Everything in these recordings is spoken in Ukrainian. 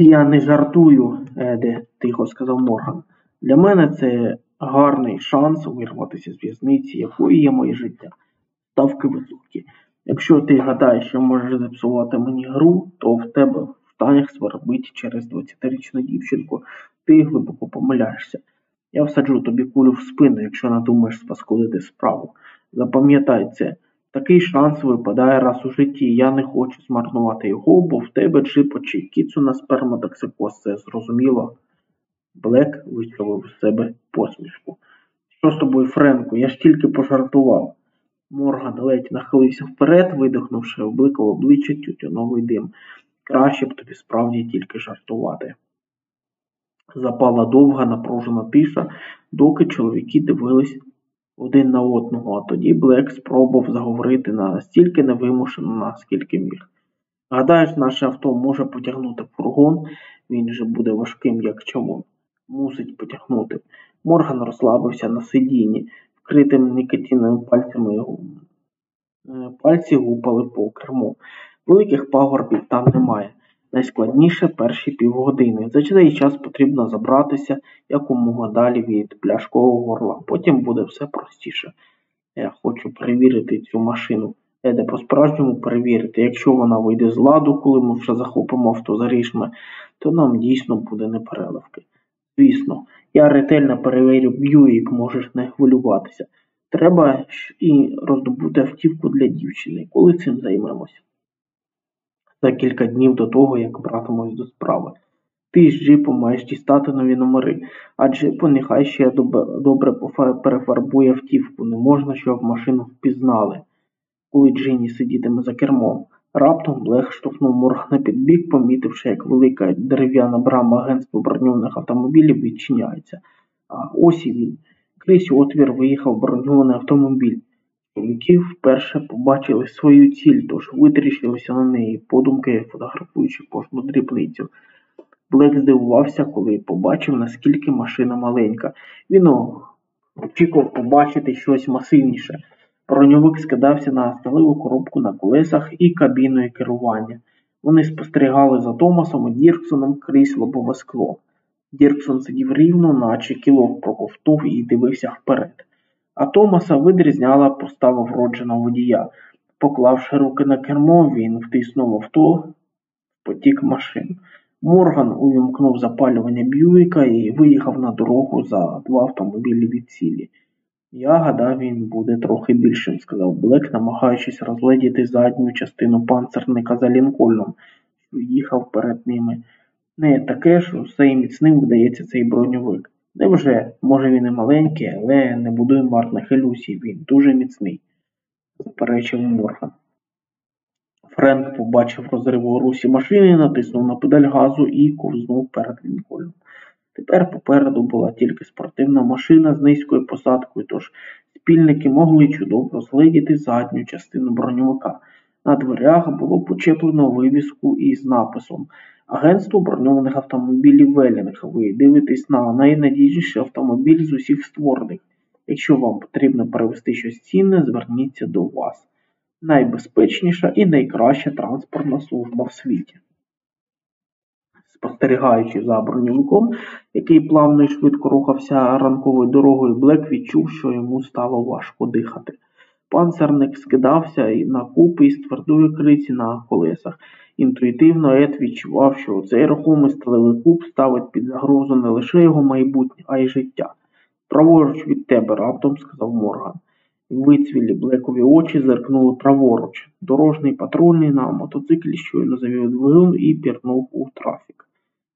Я не жартую, Еде, тихо сказав Морган. Для мене це гарний шанс вирватися з в'язниці, якою є моє життя. Ставки високі. Якщо ти гадаєш, що можеш зіпсувати мені гру, то в тебе в штанях свербить через 20-річну дівчинку, ти глибоко помиляєшся. Я всаджу тобі кулю в спину, якщо надумаєш спаскудити справу. Запам'ятай це. Такий шанс випадає раз у житті, я не хочу змарнувати його, бо в тебе джипо чи кіцуна сперматоксикоз, це зрозуміло. Блек вичавив з себе посмішку. Що з тобою, Френку? Я ж тільки пожартував. Морган ледь нахилився вперед, видихнувши облика обличчя тютюновий дим. Краще б тобі справді тільки жартувати. Запала довга напружена тиша, доки чоловіки дивились один на одного, а тоді Блек спробував заговорити настільки невимушено, наскільки міг. Гадаєш, наше авто може потягнути фургон, він же буде важким, як чому. Мусить потягнути. Морган розслабився на сидінні, вкритим никотиновими пальцями його. Е, пальці гупали по керму. Великих пагорбів там немає. Найскладніше перші півгодини. За цей час потрібно забратися якомога далі від пляшкового горла. Потім буде все простіше. Я хочу перевірити цю машину. Еде по-справжньому перевірити. Якщо вона вийде з ладу, коли ми вже захопимо авто за рішми, то нам дійсно буде непереливки. Звісно, я ретельно перевірю Б'юїк, можеш не хвилюватися. Треба і роздобути автівку для дівчини, коли цим займемось за кілька днів до того, як братимось до справи. Ти з джипом маєш дістати нові номери, а джипу нехай ще добре перефарбує автівку, не можна, щоб машину впізнали. Коли Джині сидітиме за кермом. Раптом Блех штовхнув Моргана під бік, помітивши, як велика дерев'яна брама агентства броньованих автомобілів відчиняється. А ось і він. Крізь отвір виїхав броньований автомобіль. Чоловіки вперше побачили свою ціль, тож витріщилися на неї, подумки фотографуючи кожну дрібницю. Блек здивувався, коли побачив, наскільки машина маленька. Він очікував побачити щось масивніше. Броньовик скидався на сталеву коробку на колесах і кабіною керування. Вони спостерігали за Томасом і Дірксоном крізь лобове скло. Дірксон сидів рівно, наче кілок проковтув і дивився вперед а Томаса видрізняла постава вродженого водія. Поклавши руки на кермо, він втиснув авто потік машин. Морган увімкнув запалювання Б'юіка і виїхав на дорогу за два автомобілі від цілі. Я гадав, він буде трохи більшим, сказав Блек, намагаючись розгледіти задню частину панцерника за Лінкольном, що їхав перед ними. Не таке ж усе і міцним вдається цей броньовик. Невже, може він і маленький, але не будує марних ілюзій, він дуже міцний, заперечив Морган. Френк побачив розрив у русі машини, натиснув на педаль газу і ковзнув перед Лінкольном. Тепер попереду була тільки спортивна машина з низькою посадкою, тож спільники могли чудово розглядіти задню частину броньовика. На дверях було почеплено вивіску із написом Агентство броньованих автомобілів Велінг. Ви дивитесь на найнадійніший автомобіль з усіх створених. Якщо вам потрібно перевести щось цінне, зверніться до вас. Найбезпечніша і найкраща транспортна служба в світі. Спостерігаючи за броньовиком, який плавно і швидко рухався ранковою дорогою, Блек відчув, що йому стало важко дихати. Панцерник скидався на купи із твердої криці на колесах. Інтуїтивно Ед відчував, що цей рухомий сталевий куб ставить під загрозу не лише його майбутнє, а й життя. Праворуч від тебе, раптом сказав Морган. Вицвілі блекові очі зеркнули праворуч. Дорожній патрульний на мотоциклі щойно завів двигун і пірнув у трафік.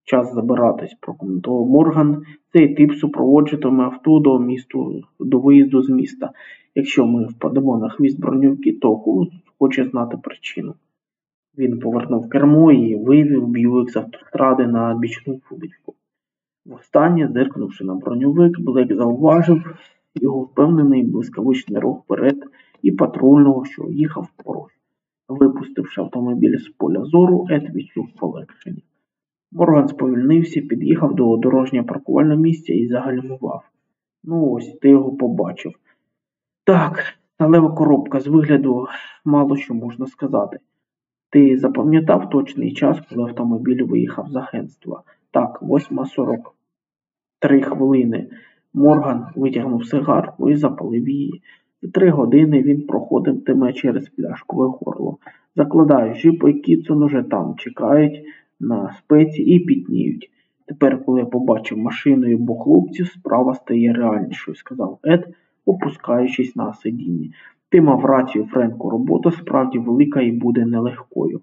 Час забиратись, прокоментував Морган. Цей тип супроводжуватиме авто до місту, до виїзду з міста. Якщо ми впадемо на хвіст броньовки, то хоче знати причину. Він повернув кермо і вивів Б'юік з автостради на бічну вуличку. Востаннє, зиркнувши на броньовик, Блек зауважив його впевнений блискавичний рух вперед і патрульного, що їхав поруч. Випустивши автомобіль з поля зору, Ед відчув полегшення. Морган сповільнився, під'їхав до дорожнього паркувального місця і загальмував. Ну ось, ти його побачив. Так, сталева коробка з вигляду мало що можна сказати. Ти запам'ятав точний час, коли автомобіль виїхав з агентства? Так, 8.40. Три хвилини. Морган витягнув сигарку і запалив її. За три години він проходитиме через пляшкове горло. Закладаю, Жіпо і Кіцун уже там, чекають на спеці і пітніють. Тепер, коли я побачив машину і обох хлопців, справа стає реальнішою, сказав Ед, опускаючись на сидіння. Ти мав рацію, Френку, робота справді велика і буде нелегкою.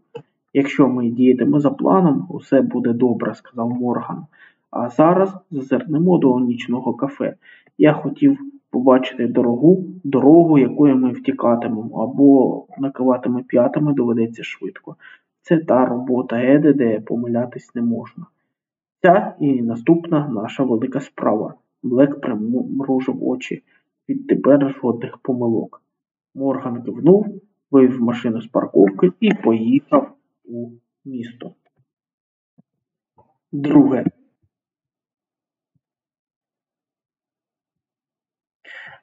Якщо ми діятиме за планом, усе буде добре, сказав Морган. А зараз зазирнемо до нічного кафе. Я хотів побачити дорогу, дорогу, якою ми втікатимемо, або накиватиме п'ятами доведеться швидко. Це та робота Еде, де помилятись не можна. Ця і наступна наша велика справа. Блек примружив очі. Відтепер жодних помилок. Морган кивнув, вивів машину з парковки і поїхав у місто. Друге.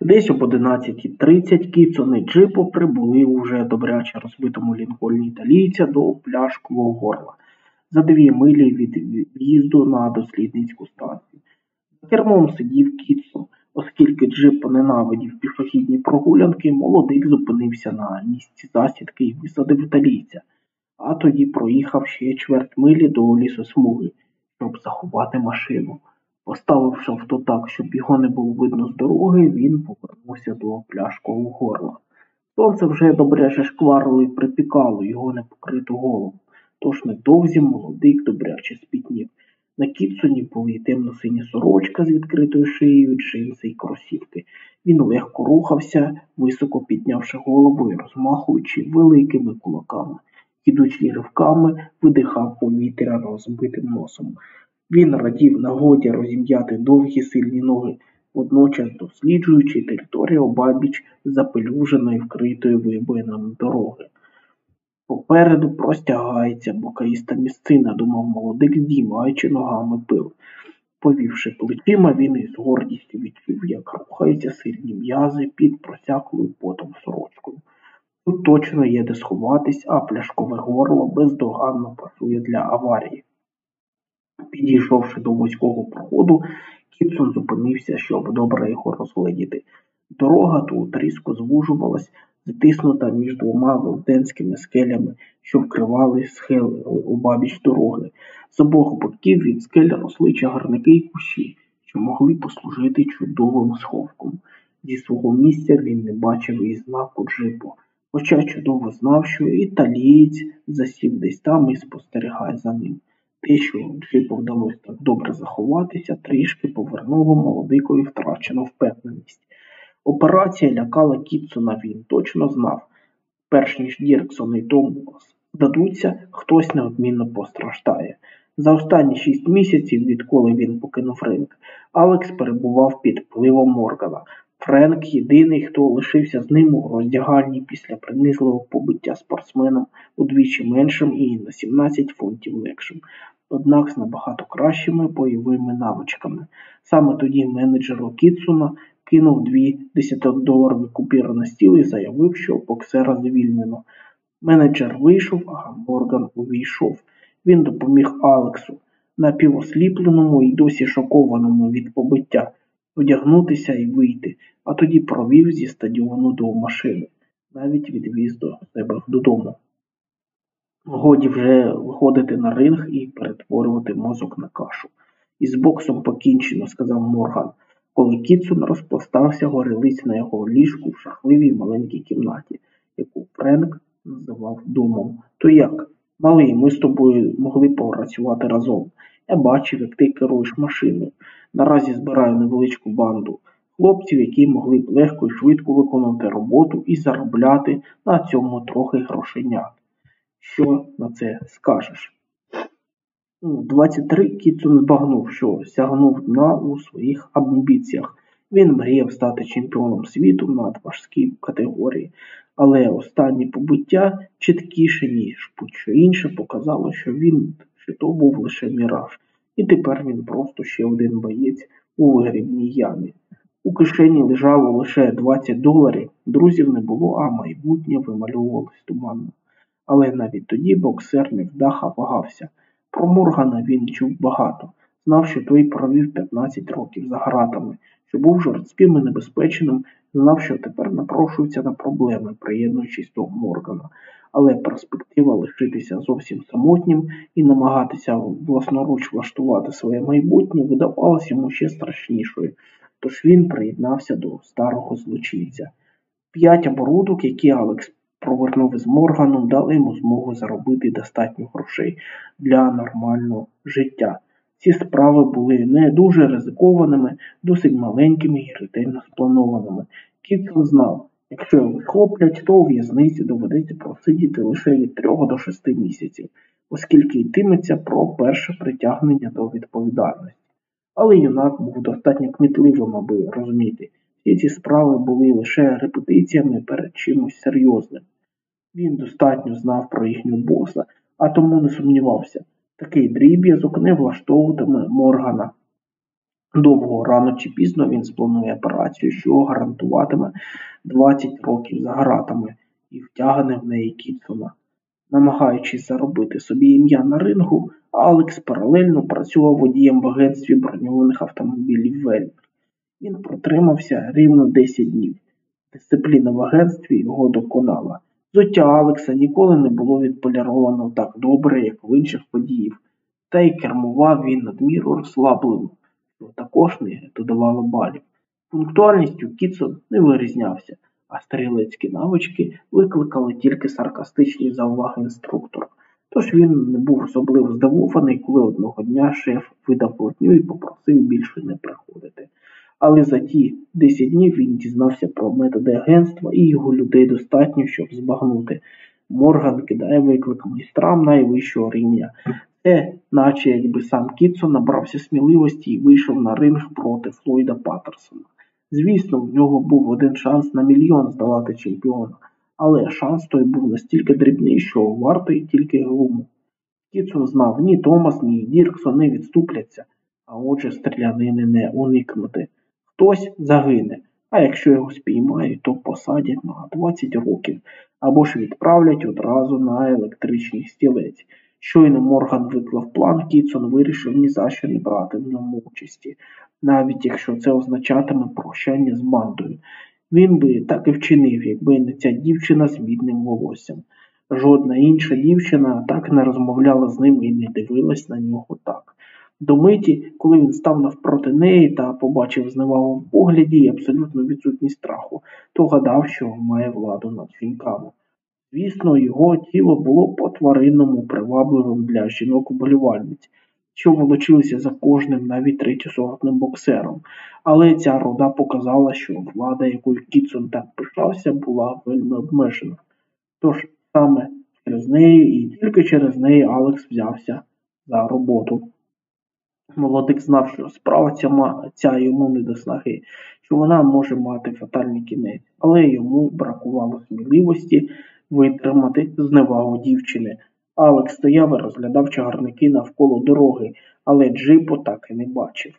Десь об 11.30 Кіцон і Джипо прибули уже добряче розбитому лінкольні італійця до пляшкового горла за дві милі від в'їзду на дослідницьку станцію. За кермом сидів Кіцон. Оскільки Джипо ненавидів пішохідні прогулянки, молодик зупинився на місці засідки і висадив італійця, а тоді проїхав ще чверть милі до лісосмуги, щоб заховати машину. Поставивши авто так, щоб його не було видно з дороги, він повернувся до пляшкового горла. Сонце вже добряче шкварило і припікало його непокриту голову, тож недовзі молодик добряче спітнів. На Кітсоні були темно-синя сорочка з відкритою шиєю, джинси й кросівки. Він легко рухався, високо піднявши голову і розмахуючи великими кулаками. Ідучи ривками, видихав повітря розбитим носом. Він радів нагоді розім'яти довгі сильні ноги, водночас досліджуючи територію обабіч запелюженої вкритої вибоїнами дороги. Попереду простягається бокаїста місцина, думав молодик, здіймаючи ногами пил. Повівши плечима, він із гордістю відчув, як рухаються сильні м'язи під просяклою потом сорочкою. Тут точно є де сховатись, а пляшкове горло бездоганно пасує для аварії. Підійшовши до вузького проходу, Кітсон зупинився, щоб добре його розгледіти. Дорога тут різко звужувалась, затиснута між двома велетенськими скелями, що вкривали схили обабіч дороги. З обох боків від скель росли чагарники й кущі, що могли послужити чудовим сховком. Зі свого місця він не бачив і знаку джипу, хоча чудово знав, що італієць засів десь там і спостерігає за ним. Те, що джипу вдалося так добре заховатися, трішки повернуло молодикові втрачену впевненість. Операція лякала Кітсона, він точно знав. Перш ніж Дірксон і Томас здадуться, хтось неодмінно постраждає. За останні шість місяців, відколи він покинув ринок, Алекс перебував під впливом Моргана. Френк єдиний, хто лишився з ним у роздягальні після принизливого побиття спортсменом удвічі меншим і на 17 фунтів легшим, однак з набагато кращими бойовими навичками. Саме тоді менеджеру Кітсуна кинув дві десятидоларові купюри на стіл і заявив, що боксера звільнено. Менеджер вийшов, а Морган увійшов. Він допоміг Алексу, напівосліпленому і досі шокованому від побиття, одягнутися і вийти, а тоді провів зі стадіону до машини, навіть відвіз до себе додому. Годі вже виходити на ринг і перетворювати мозок на кашу. Із боксом покінчено, сказав Морган коли Кітсон розпластався горілиць на його ліжку в шахливій маленькій кімнаті, яку Френк називав домом. То як? Малий, ми з тобою могли попрацювати разом. Я бачив, як ти керуєш машиною. Наразі збираю невеличку банду хлопців, які могли б легко і швидко виконувати роботу і заробляти на цьому трохи грошенят. Що на це скажеш? У 23 Кітсон збагнув, що сягнув дна у своїх амбіціях. Він мріяв стати чемпіоном світу на важкій категорії, але останнє побиття чіткіше, ніж будь-що інше, показало, що він що то був лише міраж, і тепер він просто ще один боєць у вигрібній ямі. У кишені лежало лише 20 доларів, друзів не було, а майбутнє вимальовувалось туманно. Але навіть тоді боксер невдаха вагався. Про Моргана він чув багато, знав, що той провів 15 років за гратами, що був жорстким і небезпечним, знав, що тепер напрошується на проблеми, приєднуючись до Моргана. Але перспектива лишитися зовсім самотнім і намагатися власноруч влаштувати своє майбутнє видавалася йому ще страшнішою, тож він приєднався до старого злочинця. П'ять оборудок, які Алекс провернув із Морганом, дали йому змогу заробити достатньо грошей для нормального життя. Ці справи були не дуже ризикованими, досить маленькими і ретельно спланованими. Кітсон знав, якщо його схоплять, то у в'язниці доведеться просидіти лише від трьох до шести місяців, оскільки йтиметься про перше притягнення до відповідальності. Але юнак був достатньо кмітливим, аби розуміти, всі ці справи були лише репетиціями перед чимось серйозним. Він достатньо знав про їхню боса, а тому не сумнівався. Такий дріб'язок не влаштовуватиме Моргана. Довго рано чи пізно він спланує операцію, що гарантуватиме 20 років за гратами і втягне в неї Кітсона. Намагаючись заробити собі ім'я на рингу, Алекс паралельно працював водієм в агентстві броньованих автомобілів Вельмер. Він протримався рівно 10 днів. Дисципліна в агентстві його доконала. Взуття Алекса ніколи не було відполіровано так добре, як в інших подіїв, та й кермував він надміру розслаблено, що також не додавало балів. Пунктуальністю Кітсон не вирізнявся, а стрілецькі навички викликали тільки саркастичні зауваги інструктора. Тож він не був особливо здивований, коли одного дня шеф видав платню і попросив більше не приходити. Але за ті 10 днів він дізнався про методи агентства і його людей достатньо, щоб збагнути. Морган кидає виклик майстрам найвищого рівня. Це, наче якби сам Кітсон набрався сміливості і вийшов на ринг проти Флойда Паттерсона. Звісно, в нього був один шанс на мільйон здолати чемпіона, але шанс той був настільки дрібний, що вартий тільки глуму. Кітсон знав, ні Томас, ні Дірксон не відступляться, а отже стрілянини не уникнути. Хтось загине, а якщо його спіймають, то посадять на 20 років або ж відправлять одразу на електричний стілець. Щойно Морган виклав план, Кітсон вирішив ні за що не брати в ньому участі, навіть якщо це означатиме прощання з бандою. Він би так і вчинив, якби не ця дівчина з мідним волоссям. Жодна інша дівчина так не розмовляла з ним і не дивилась на нього так. До миті, коли він став навпроти неї та побачив зневагу в погляді і абсолютну відсутність страху, то гадав, що має владу над жінками. Звісно, його тіло було по-тваринному привабливим для жінок-уболівальниць, що волочилися за кожним навіть третьосортним боксером, але ця рода показала, що влада, якою Кітсон так пишався, була вельми обмежена. Тож саме через неї і тільки через неї Алекс взявся за роботу. Молодик знав, що справа ця, ця йому не до снаги, що вона може мати фатальний кінець, але йому бракувало сміливості витримати зневагу дівчини. Алекс стояв і розглядав чагарники навколо дороги, але Джипо так і не бачив.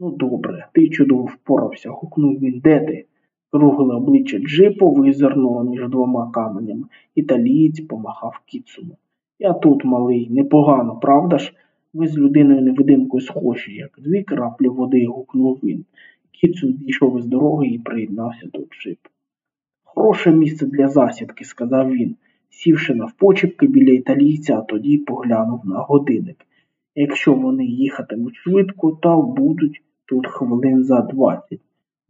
Ну, добре, ти чудово впорався, гукнув він. Де ти? Кругле обличчя Джипо визирнуло між двома каменями. Італієць помахав кіцуну. Я тут, малий, непогано, правда ж? Ми з людиною невидимкою схожі, як дві краплі води, гукнув він. Кіцун зійшов із дороги і приєднався до джипу. Хороше місце для засідки, сказав він, сівши навпочепки біля італійця, а тоді поглянув на годинник. Якщо вони їхатимуть швидко, то будуть тут хвилин за двадцять.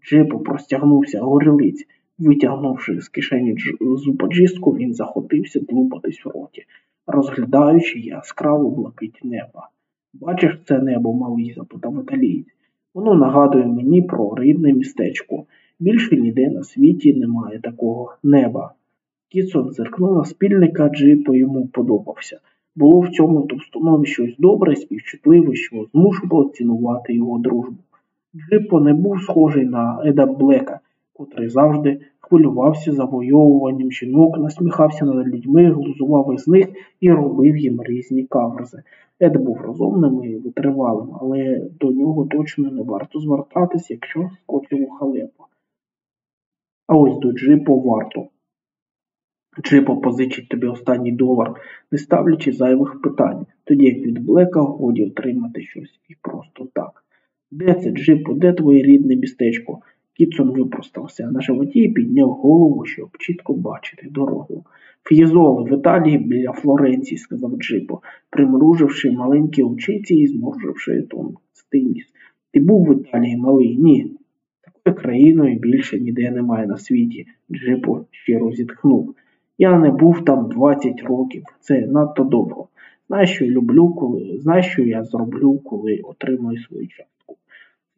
Джипо простягнувся горілиць. Витягнувши з кишені зубоджистку, він захотився длубатись в роті, розглядаючи яскраву блакить неба. Бачиш це небо, малий? запитав італієць. Воно нагадує мені про рідне містечко. Більше ніде на світі немає такого неба. Кітсон зиркнув на спільника, Джипо йому подобався. Було в цьому товстонові щось добре, співчутливе, що змушувало цінувати його дружбу. Джипо не був схожий на Еда Блека, котрий завжди хвилювався завойовуванням жінок, насміхався над людьми, глузував із них і робив їм різні каверзи. Ед був розумним і витривалим, але до нього точно не варто звертатись, якщо скочив у халепу. А ось до джипу варто. Джипо позичить тобі останній долар, не ставлячи зайвих питань, тоді як від Блека годі отримати щось і просто так. Де це, Джипо, де твоє рідне містечко? Кітсон випростався на животі і підняв голову, щоб чітко бачити дорогу. Ф'єзоле, в Італії біля Флоренції, сказав Джипо, примруживши маленькі очиці і зморживши тонкий ніс. Ти був в Італії, малий? Ні. Такою країною більше ніде немає на світі, Джипо щиро зітхнув. Я не був там 20 років. Це надто довго. Знаєш, що люблю, коли знаєш, що я зроблю, коли отримаю свою частку.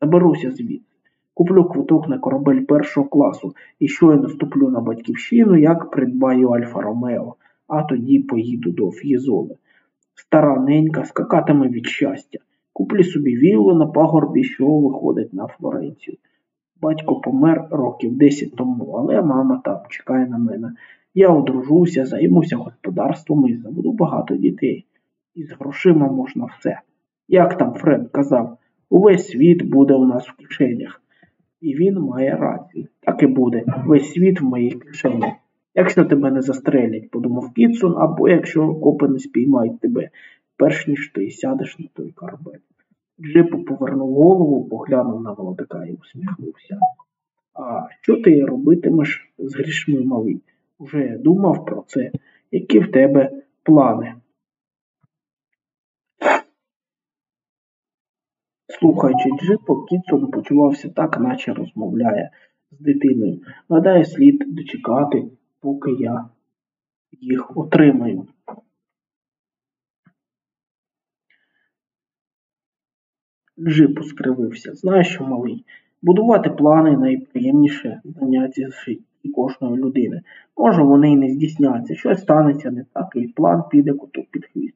Заберуся звідси. Куплю квиток на корабель першого класу і щойно ступлю на батьківщину, як придбаю Альфа Ромео, а тоді поїду до Ф'єзоли. Стара ненька скакатиме від щастя. Куплю собі віллу на пагорбі, що виходить на Флоренцію. Батько помер років 10 тому, але мама там чекає на мене. Я одружуся, займуся господарством і заведу багато дітей. І з грошима можна все. Як там Фред казав, увесь світ буде у нас в кишенях. І він має рацію. Так і буде. Весь світ в моїй кишені. Якщо тебе не застрелять, подумав Кітсон, або якщо копи не спіймають тебе, перш ніж ти сядеш на той корабель. Джипу повернув голову, поглянув на молодика і усміхнувся. А що ти робитимеш з грішми малий? Уже думав про це, які в тебе плани. Слухаючи Джипо, Кітсон почувався так, наче розмовляє з дитиною. Гадаю, слід дочекати, поки я їх отримаю. Джипо скривився. Знаєш що, малий? Будувати плани найприємніше заняття в житті кожної людини. Може, вони й не здійсняться, щось станеться не так, і план піде коту під хвіст.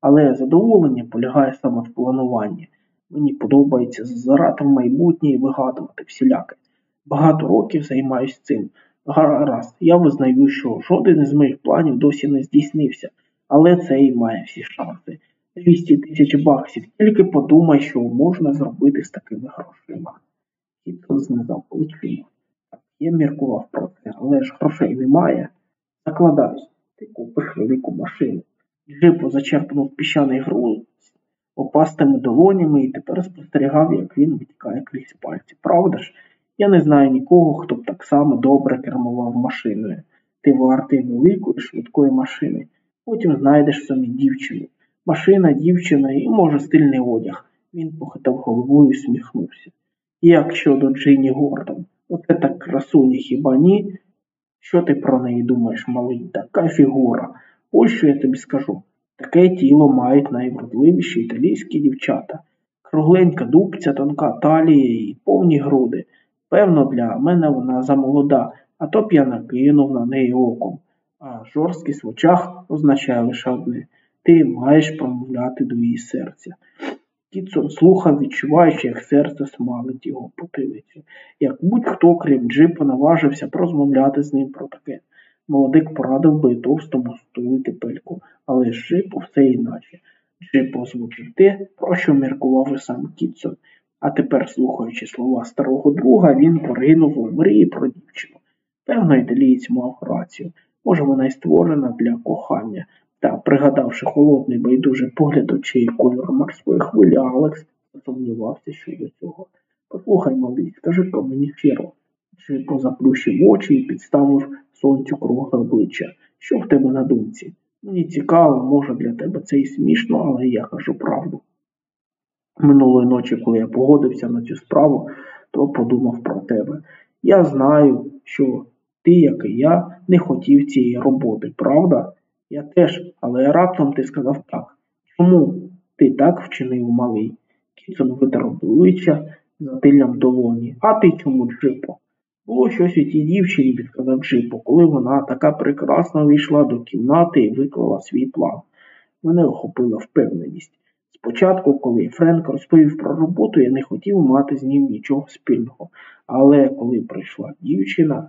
Але задоволення полягає саме в плануванні. Мені подобається зазирати в майбутнє і вигадувати всіляке. Багато років займаюся цим. Гаразд, я визнаю, що жоден із моїх планів досі не здійснився, але це і має всі шанси. 200 тисяч баксів. Тільки подумай, що можна зробити з такими грошима. Кітсон знизав плечима. Я міркував про це, але ж грошей немає. Закладаюсь, ти купиш велику машину. Джипо зачерпнув піщаний груз опастими долонями і тепер спостерігав, як він витікає крізь пальці. Правда ж, я не знаю нікого, хто б так само добре кермував машиною. Ти вартий великої швидкої машини. Потім знайдеш собі дівчину. Машина, дівчина і, може, стильний одяг. Він похитав головою і сміхнувся. Як щодо Джині Гордон? Оце так красуня хіба ні? Що ти про неї думаєш, малий? Така фігура. Ось що я тобі скажу. Таке тіло мають найвродливіші італійські дівчата. Кругленька дубця, тонка талія і повні груди. Певно, для мене вона замолода, а то б я накинув на неї оком. А жорсткість в очах означає лише одне ти маєш промовляти до її серця. Кітсон слухав, відчуваючи, як серце смалить його потилицю. Як будь-хто, крім Джипа, наважився порозмовляти з ним про таке. Молодик порадив би товстому стулити пельку, але Джипу все іначе. Джип озвучив те, про що міркував і сам Кітсон. А тепер, слухаючи слова старого друга, він поринув у мрії про дівчину. Певно, італієць мав рацію. Може, вона й створена для кохання, та, пригадавши холодний байдужий погляд очей кольору морської хвилі, Алекс засумнівався щодо цього. Послухай, малий, скажи про мені щиро. Чи позаплющив очі і підставив сонцю кругле обличчя. Що в тебе на думці? Мені цікаво, може для тебе це і смішно, але я кажу правду. Минулої ночі, коли я погодився на цю справу, то подумав про тебе. Я знаю, що ти, як і я, не хотів цієї роботи, правда? Я теж, але раптом ти сказав так. Чому ти так вчинив малий? Кіцон витер обличчя затиллям долоні. А ти чому, Джипо? Було щось у тій дівчині, підказав Джипо, коли вона така прекрасна війшла до кімнати і виклала свій план. Мене охопила впевненість. Спочатку, коли Френк розповів про роботу, я не хотів мати з ним нічого спільного. Але коли прийшла дівчина,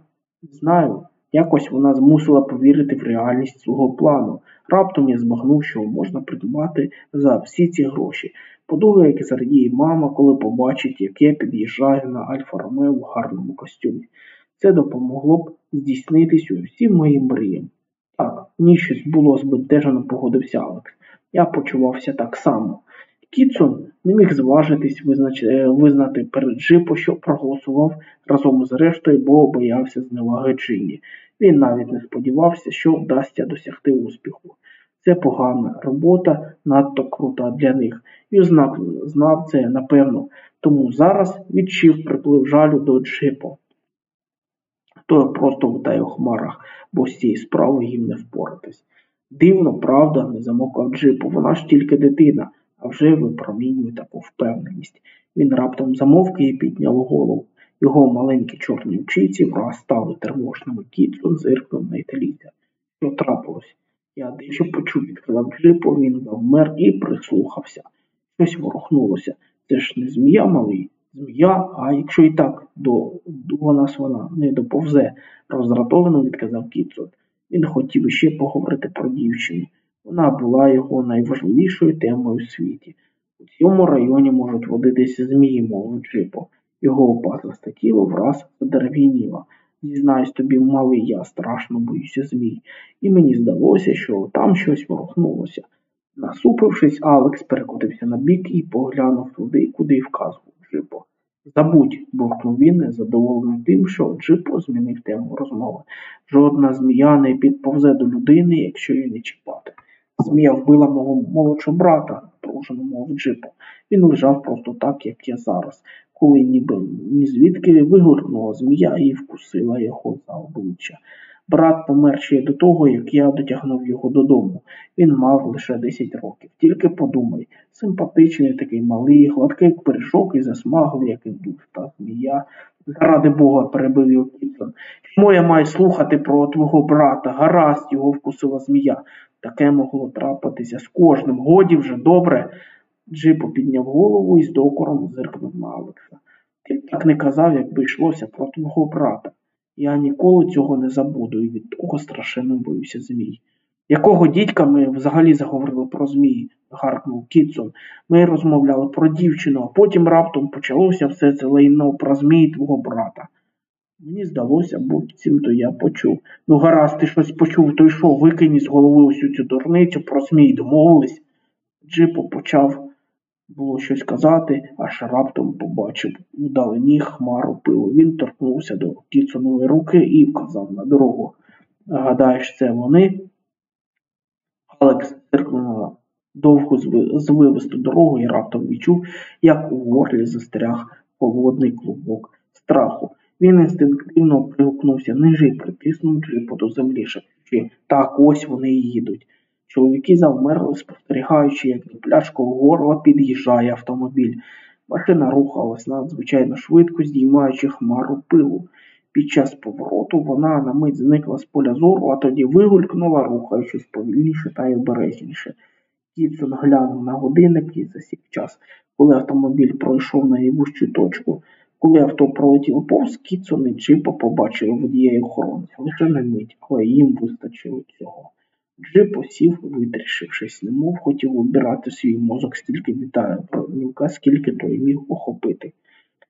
знаю, Якось вона змусила повірити в реальність свого плану. Раптом я збагнув, що можна придбати за всі ці гроші. Подумав, як зрадіє мама, коли побачить, як я під'їжджаю на Альфа Ромео в гарному костюмі. Це допомогло б здійснитись усім моїм мріям. Так, мені щось було збентежено, погодився Алекс. Я почувався так само. Кітсон не міг зважитись визнач... е, визнати перед Джипо, що проголосував разом з рештою, бо боявся зневаги Джині. Він навіть не сподівався, що вдасться досягти успіху. Це погана робота, надто крута для них. І знак знав це напевно, тому зараз відчив приплив жалю до Джипо. Той просто витає у хмарах, бо з цією справою їм не впоратись. Дивно, правда, не замовкав Джипо, вона ж тільки дитина, а вже випромінює таку впевненість. Він раптом замовк і підняв голову. Його маленькі чорні очиці враз стали тривожними. Кітсон зиркнув на італійця. Що трапилось? Я дещо почув, відказав Джипо, він завмер і прислухався. Щось ворухнулося. Це ж не змія малий, змія, а якщо і так, до, до нас вона не доповзе, роздратовано відказав Кітсон. Він хотів іще поговорити про дівчину. Вона була його найважливішою темою у світі. У цьому районі можуть водитися змії, мовив Джипо. Його опаслисте тіло враз задерев'яніло. Зізнаюсь тобі, малий, я страшно боюся змій, і мені здалося, що там щось ворухнулося. Насупившись, Алекс перекотився на бік і поглянув туди, куди й вказував Джипо. Забудь, буркнув він, незадоволений тим, що Джипо змінив тему розмови. Жодна змія не підповзе до людини, якщо її не чіпати. Змія вбила мого молодшого брата, напружено мовив Джипо. Він лежав просто так, як я зараз, коли ніби ні звідки вигорнула змія і вкусила його за обличчя. Брат помер ще до того, як я дотягнув його додому. Він мав лише 10 років. Тільки подумай, симпатичний такий малий, гладкий пиріжок і засмаглий, як індус та змія. Заради Бога, перебив його Кітсон. Чому я маю слухати про твого брата? Гаразд, його вкусила змія. Таке могло трапитися з кожним. Годі вже добре. Джипо підняв голову і з докором зиркнув на Алекса. Ти так не казав, якби йшлося про твого брата. Я ніколи цього не забуду і від того страшенно боюся змій. Якого дідька ми взагалі заговорили про змії? гаркнув Кітсон. Ми розмовляли про дівчину, а потім раптом почалося все це лайно про змії твого брата. Мені здалося, буцімто я почув. Ну, гаразд, ти щось почув, то й що, викинь із голови усю цю дурницю про змій, домовились? Джипо почав було щось казати, аж раптом побачив вдалині хмару пилу. Він торкнувся до Кіцонової руки і вказав на дорогу. Гадаєш, це вони? Алекс зиркнула довгу звивисту дорогу і раптом відчув, як у горлі застряг холодний клубок страху. Він інстинктивно пригукнувся ниже і притиснув джипу до землі, шепчучи так ось вони їдуть. Чоловіки завмерли, спостерігаючи, як до пляшкового горла під'їжджає автомобіль. Машина рухалась надзвичайно швидко, здіймаючи хмару пилу. Під час повороту вона на мить зникла з поля зору, а тоді вигулькнула, рухаючись повільніше та й обережніше. Кітсон глянув на годинник і засік час, коли автомобіль пройшов найвищу точку. Коли авто пролетіло повз, Кітсон і Джипа побачили водія охоронця. Лише на мить, але їм вистачило цього. Джип осів, витрішившись, немов хотів обирати свій мозок стільки вітає провідника, скільки той міг охопити.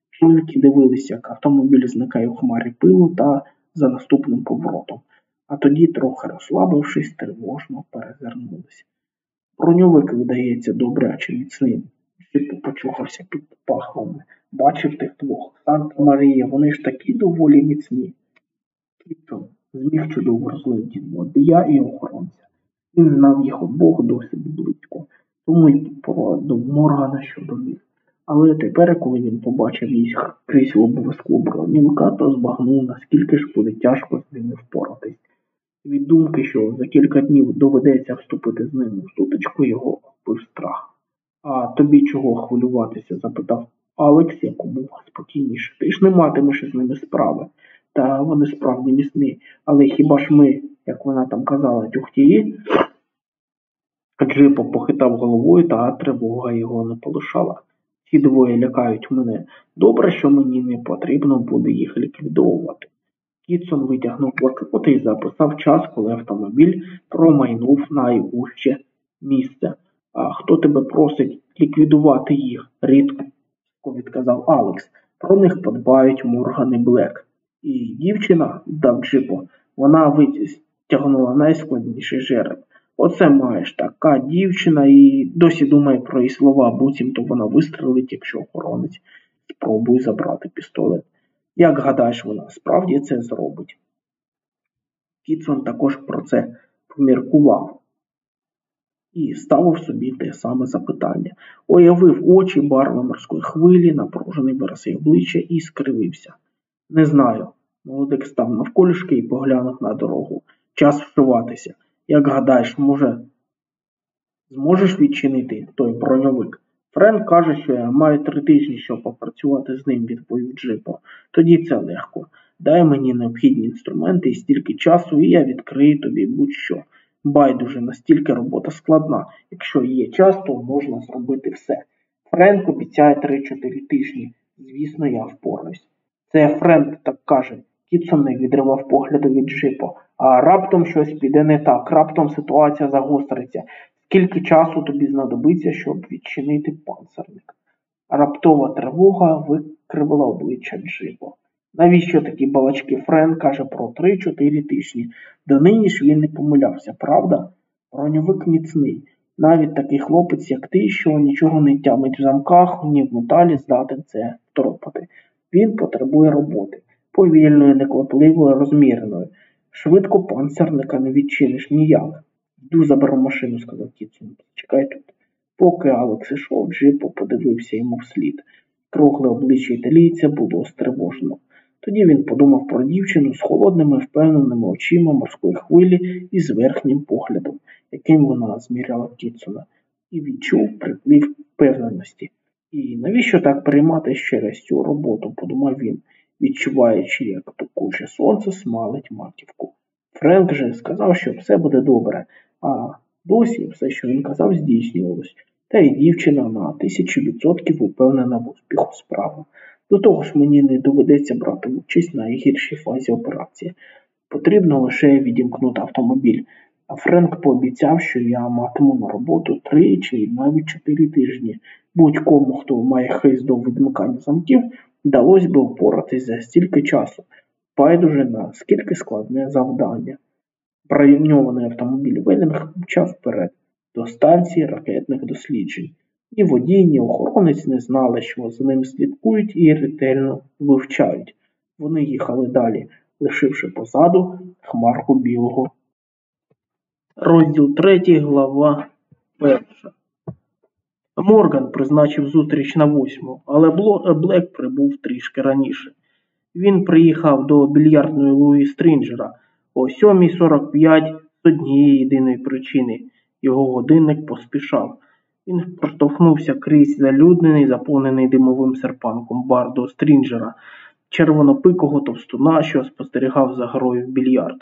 Чоловіки дивилися, як автомобіль зникає в хмарі пилу та за наступним поворотом, а тоді, трохи розслабившись, тривожно перезирнулися. Броньовик, видається, добряче міцним. Джип почухався під пахвами. Бачив тих двох. Санта Марія, вони ж такі доволі міцні. Кітсон зміг чудово розглядіти водія і охоронця. Він знав їх обох досить близько, тому й порадив Моргана щодо них. Але тепер, коли він побачив їх крізь лобове скло бронівка, то збагнув, наскільки ж буде тяжко з ними впоратись. Від думки, що за кілька днів доведеться вступити з ними в сутичку, його охопив страх. А тобі чого хвилюватися? запитав Алекс якомога спокійніше. Ти ж не матимеш із ними справи. Та вони справді міцні. Але хіба ж ми, як вона там казала, тюхтії? Джипо похитав головою, та тривога його не полишала. Ці двоє лякають мене. Добре, що мені не потрібно буде їх ліквідовувати. Кітсон витягнув блокноти і записав час, коли автомобіль промайнув найвужче місце. А хто тебе просить ліквідувати їх? рідко відказав Алекс. Про них подбають Морган і Блек. І дівчина, дав Джипо, вона тягнула найскладніший жереб. Оце маєш така дівчина і досі думає про її слова, буцімто вона вистрелить, якщо охоронець спробує забрати пістолет. Як гадаєш, вона справді це зробить? Кітсон також про це поміркував і ставив собі те саме запитання. Уявив очі барви морської хвилі, напружений вираз обличчя і скривився. Не знаю. Молодик став навколішки і поглянув на дорогу. Час вшиватися. Як гадаєш, може, зможеш відчинити той броньовик? Френк каже, що я маю три тижні, щоб попрацювати з ним, відповів Джипо. Тоді це легко. Дай мені необхідні інструменти і стільки часу, і я відкрию тобі будь-що. Байдуже, настільки робота складна. Якщо є час, то можна зробити все. Френк обіцяє 3-4 тижні. Звісно, я впораюсь. Це Френк так каже. Кітсон не відривав погляду від джипо. А раптом щось піде не так, раптом ситуація загостриться. Скільки часу тобі знадобиться, щоб відчинити панцерник? Раптова тривога викривила обличчя Джипо. Навіщо такі балачки Френ каже про 3-4 тижні? Донині ж він не помилявся, правда? Броньовик міцний. Навіть такий хлопець, як ти, що нічого не тямить в замках, ні в металі, здатен це второпати. Він потребує роботи, повільної, неквапливої, розміреною. Швидко панцерника не відчиниш ніяк. Йду заберу машину, сказав Кітсон. Чекай тут. Поки Алекс ішов, Джипо подивився йому вслід. Кругле обличчя італійця було стривожено. Тоді він подумав про дівчину з холодними, впевненими очима морської хвилі і з верхнім поглядом, яким вона зміряла Кітсона, і відчув приплив впевненості. І навіщо так приймати ще раз цю роботу, подумав він, відчуваючи, як пекуче сонце смалить маківку. Френк же сказав, що все буде добре, а досі все, що він казав, здійснювалось, та й дівчина на тисячу відсотків упевнена в успіху справи. До того ж мені не доведеться брати участь на найгіршій фазі операції. Потрібно лише відімкнути автомобіль. А Френк пообіцяв, що я матиму на роботу три чи навіть чотири тижні. Будь-кому, хто має хист до відмикання замків, вдалося би впоратись за стільки часу. Байдуже на скільки складне завдання. Броньований автомобіль Велінг мчав вперед до станції ракетних досліджень. Ні водій, ні охоронець не знали, що за ним слідкують і ретельно вивчають. Вони їхали далі, лишивши позаду хмарку білого. Розділ 3, глава 1. Морган призначив зустріч на восьму, але Блек прибув трішки раніше. Він приїхав до більярдної Луї Стрінджера о 7.45 з однієї єдиної причини. Його годинник поспішав. Він проштовхнувся крізь залюднений, заповнений димовим серпанком бар до Стрінджера, червонопикого товстуна, що спостерігав за грою в більярд.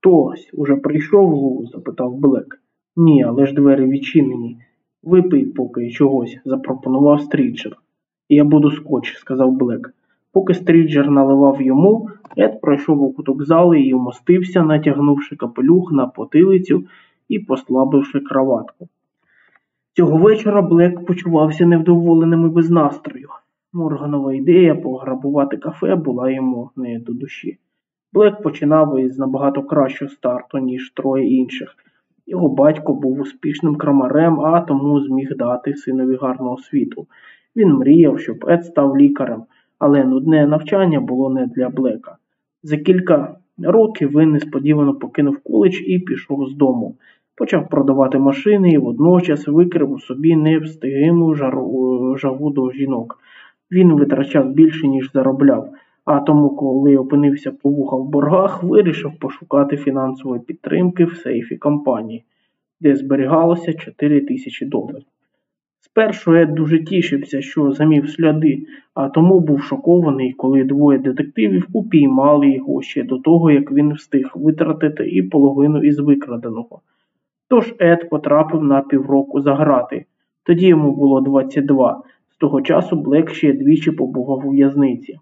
Хтось уже прийшов Лу? запитав Блек. Ні, але ж двері відчинені. Випий поки чогось, запропонував Стріджер. Я буду скотч, сказав Блек. Поки Стріджер наливав йому, Ед пройшов у куток зали і вмостився, натягнувши капелюх на потилицю і послабивши краватку. Цього вечора Блек почувався невдоволеним і без настрою. Морганова ідея пограбувати кафе була йому не до душі. Блек починав із набагато кращого старту, ніж троє інших. Його батько був успішним крамарем, а тому зміг дати синові гарну освіту. Він мріяв, щоб Ед став лікарем, але нудне навчання було не для Блека. За кілька років він несподівано покинув коледж і пішов з дому почав продавати машини і водночас викрив у собі невстигиму жагу до жінок. Він витрачав більше, ніж заробляв, а тому, коли опинився по вуха в боргах, вирішив пошукати фінансової підтримки в сейфі компанії, де зберігалося 4 тисячі доларів. Спершу Ед дуже тішився, що замів сліди, а тому був шокований, коли двоє детективів упіймали його ще до того, як він встиг витратити і половину із викраденого. Тож Ед потрапив на півроку за грати. Тоді йому було 22. З того часу Блек ще двічі побував у в'язниці.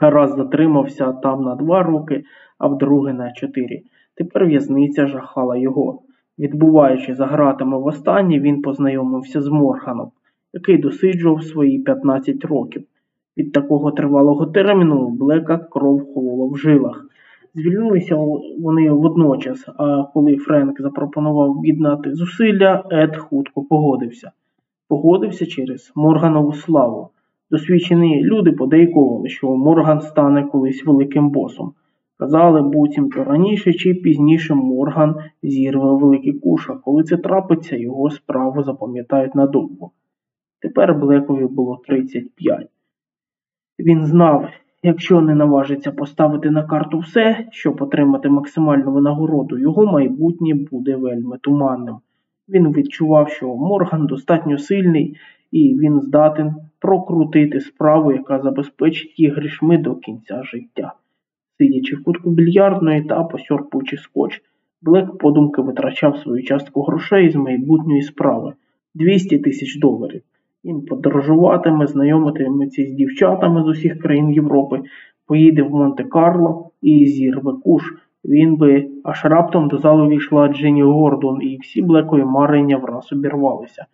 Раз затримався там на два роки, а вдруге на чотири. Тепер в'язниця жахала його. Відбуваючи за гратами востаннє, він познайомився з Морганом, який досиджував свої 15 років. Від такого тривалого терміну Блека кров холола в жилах. Звільнилися вони водночас, а коли Френк запропонував об'єднати зусилля, Ед хутко погодився. Погодився через Морганову славу. Досвідчені люди подейкували, що Морган стане колись великим босом. Казали, буцімто раніше чи пізніше Морган зірве великий куш, а коли це трапиться, його справу запам'ятають надовго. Тепер Блекові було 35. Він знав, якщо не наважиться поставити на карту все, щоб отримати максимальну винагороду, його майбутнє буде вельми туманним. Він відчував, що Морган достатньо сильний і він здатен прокрутити справу, яка забезпечить їх грішми до кінця життя. Сидячи в кутку більярдної та посьорпуючи скотч, Блек подумки витрачав свою частку грошей з майбутньої справи 200 тисяч доларів. Він подорожуватиме, знайомитиметься з дівчатами з усіх країн Європи, поїде в Монте-Карло і зірве куш. Він би аж раптом до залу війшла Дженні Гордон, і всі блекові марення враз обірвалися.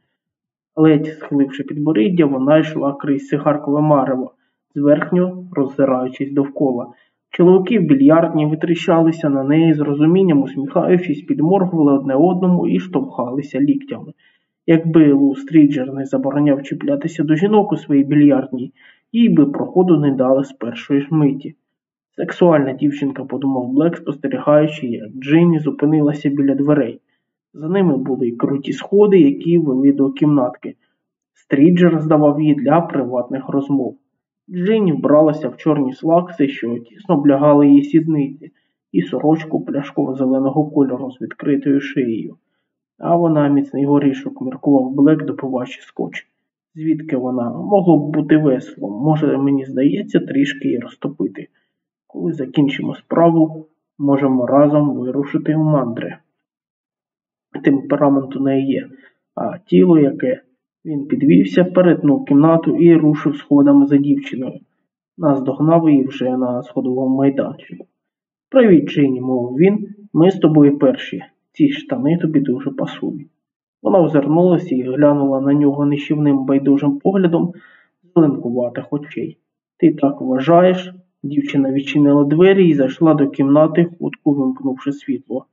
Ледь схиливши підборіддя, вона йшла крізь цигаркове марево, зверхньо роззираючись довкола. Чоловіки в більярдні витріщалися на неї з розумінням, усміхаючись, підморгували одне одному і штовхалися ліктями. Якби Лу Стріджер не забороняв чіплятися до жінок у своїй більярдній, їй би проходу не дали з першої ж миті. Сексуальна дівчинка, подумав Блек, спостерігаючи, як Джинні зупинилася біля дверей. За ними були круті сходи, які вели до кімнатки. Стріджер здавав її для приватних розмов. Джинні вбралася в чорні слакси, що тісно облягали її сідниці, і сорочку пляшково зеленого кольору з відкритою шиєю. А вона міцний горішок, міркував Блек, допиваючи скотч. Звідки вона? Могло б бути весело, може, мені здається, трішки її розтопити. Коли закінчимо справу, можемо разом вирушити в мандри. Темперамент у неї є, а тіло яке. Він підвівся, перетнув кімнату і рушив сходами за дівчиною. Нас догнав її вже на сходовому майданчику. Привіт, Джині, мовив він, ми з тобою перші. Ці штани тобі дуже пасують. Вона озирнулася і глянула на нього нищівним байдужим поглядом зеленкуватих очей. Ти так вважаєш? Дівчина відчинила двері і зайшла до кімнати, хутко вимкнувши світло.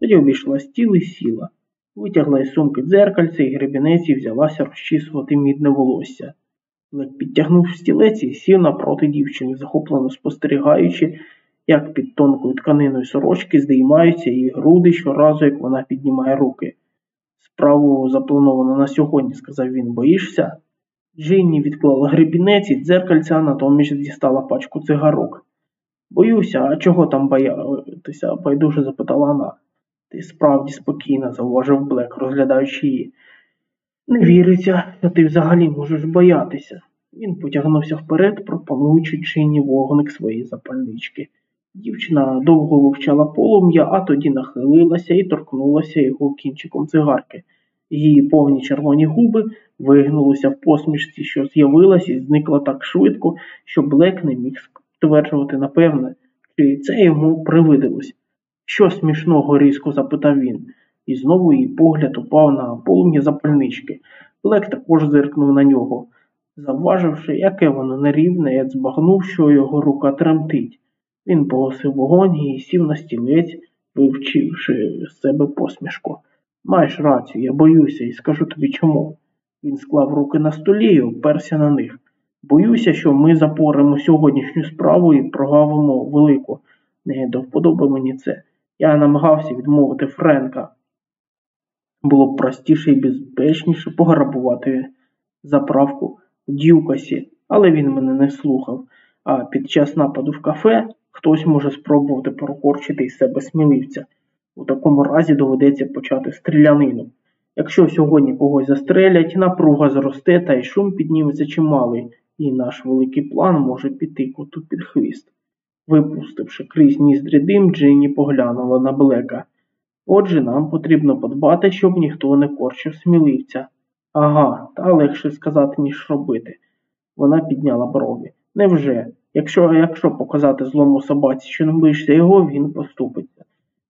Тоді обійшла стіл і сіла, витягла із сумки дзеркальце і гребінець і взялася розчісувати мідне волосся. Лек підтягнув стілець і сів напроти дівчини, захоплено спостерігаючи, як під тонкою тканиною сорочки здіймаються її груди щоразу, як вона піднімає руки. Справу заплановано на сьогодні, сказав він, боїшся? Джинні відклала гребінець і дзеркальця, натомість дістала пачку цигарок. Боюся, а чого там боятися? байдуже запитала вона. Ти справді спокійна, зауважив Блек, розглядаючи її. Не віриться, що ти взагалі можеш боятися. Він потягнувся вперед, пропонуючи чині вогник своєї запальнички. Дівчина довго вивчала полум'я, а тоді нахилилася і торкнулася його кінчиком цигарки. Її повні червоні губи вигнулися в посмішці, що з'явилась і зникла так швидко, що Блек не міг стверджувати напевне, чи це йому привидилось. Що смішного? різко запитав він, і знову її погляд упав на полум'я запальнички. Блек також зиркнув на нього. Завваживши, яке воно нерівне, я збагнув, що його рука тремтить. Він погасив вогонь і сів на стілець, вивчивши з себе посмішку. Маєш рацію, я боюся і скажу тобі чому. Він склав руки на столі і оперся на них. Боюся, що ми запоримо сьогоднішню справу і прогавимо велику. Не до вподоби мені це. Я намагався відмовити Френка. Було б простіше і безпечніше пограбувати заправку в Дюкасі, але він мене не слухав. А під час нападу в кафе хтось може спробувати прокорчити із себе сміливця. У такому разі доведеться почати стрілянину. Якщо сьогодні когось застрелять, напруга зросте та й шум підніметься чималий, і наш великий план може піти коту під хвіст. Випустивши крізь ніздрі дим, Джинні поглянула на Блека. Отже, нам потрібно подбати, щоб ніхто не корчив сміливця. Ага, та легше сказати, ніж робити. Вона підняла брові. Невже? Якщо якщо показати злому собаці, що не боїшся його, він поступиться.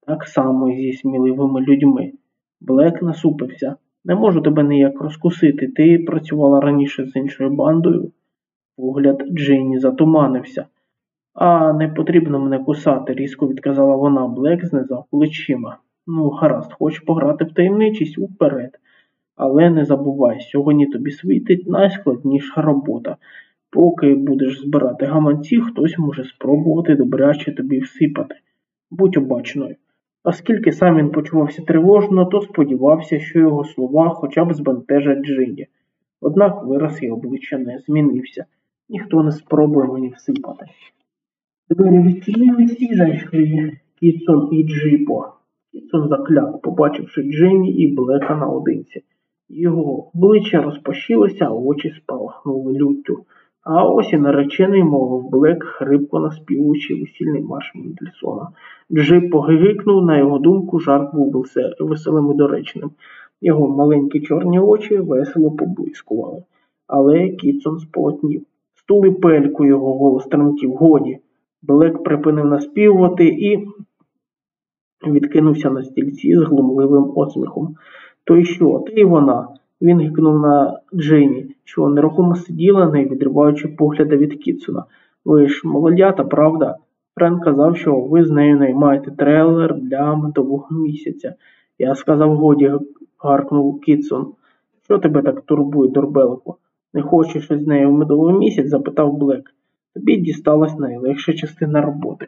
Так само і зі сміливими людьми. Блек насупився. Не можу тебе ніяк розкусити. Ти працювала раніше з іншою бандою. Погляд Джинні затуманився. А не потрібно мене кусати, різко відказала вона. Блек знизав плечима. Ну, гаразд, хочеш пограти в таємничість уперед. Але не забувай, сьогодні тобі світить найскладніша робота. Поки будеш збирати гаманці, хтось може спробувати добряче тобі всипати. Будь обачною. Оскільки сам він почувався тривожно, то сподівався, що його слова хоча б збентежать Джині. Однак вираз і обличчя не змінився. Ніхто не спробує мені всипати. Двері відчинились і зайшли Кітсон і Джипо. Кітсон закляк, побачивши Джині і Блека наодинці. Його обличчя розпашилося, а очі спалахнули люттю. А ось і наречений мовив Блек, хрипко наспівуючи весільний марш Мендельсона. Джип погигикнув, на його думку, жарт був веселим і доречним. Його маленькі чорні очі весело поблискували. Але Кітсон сполотнів. Стули пельку його голос тремтів. Годі. Блек припинив наспівувати і відкинувся на стільці з глумливим осміхом. То й що? Ти і вона. Він гикнув на Джейні, що нерухомо сиділа, не відриваючи погляда від Кітсона. Ви ж молодята, правда? Френ казав, що ви з нею наймаєте трейлер для медового місяця. Я сказав годі, гаркнув Кітсон. Що тебе так турбує, дурбелику? Не хочеш з нею в медовий місяць? запитав Блек. Тобі дісталась найлегша частина роботи.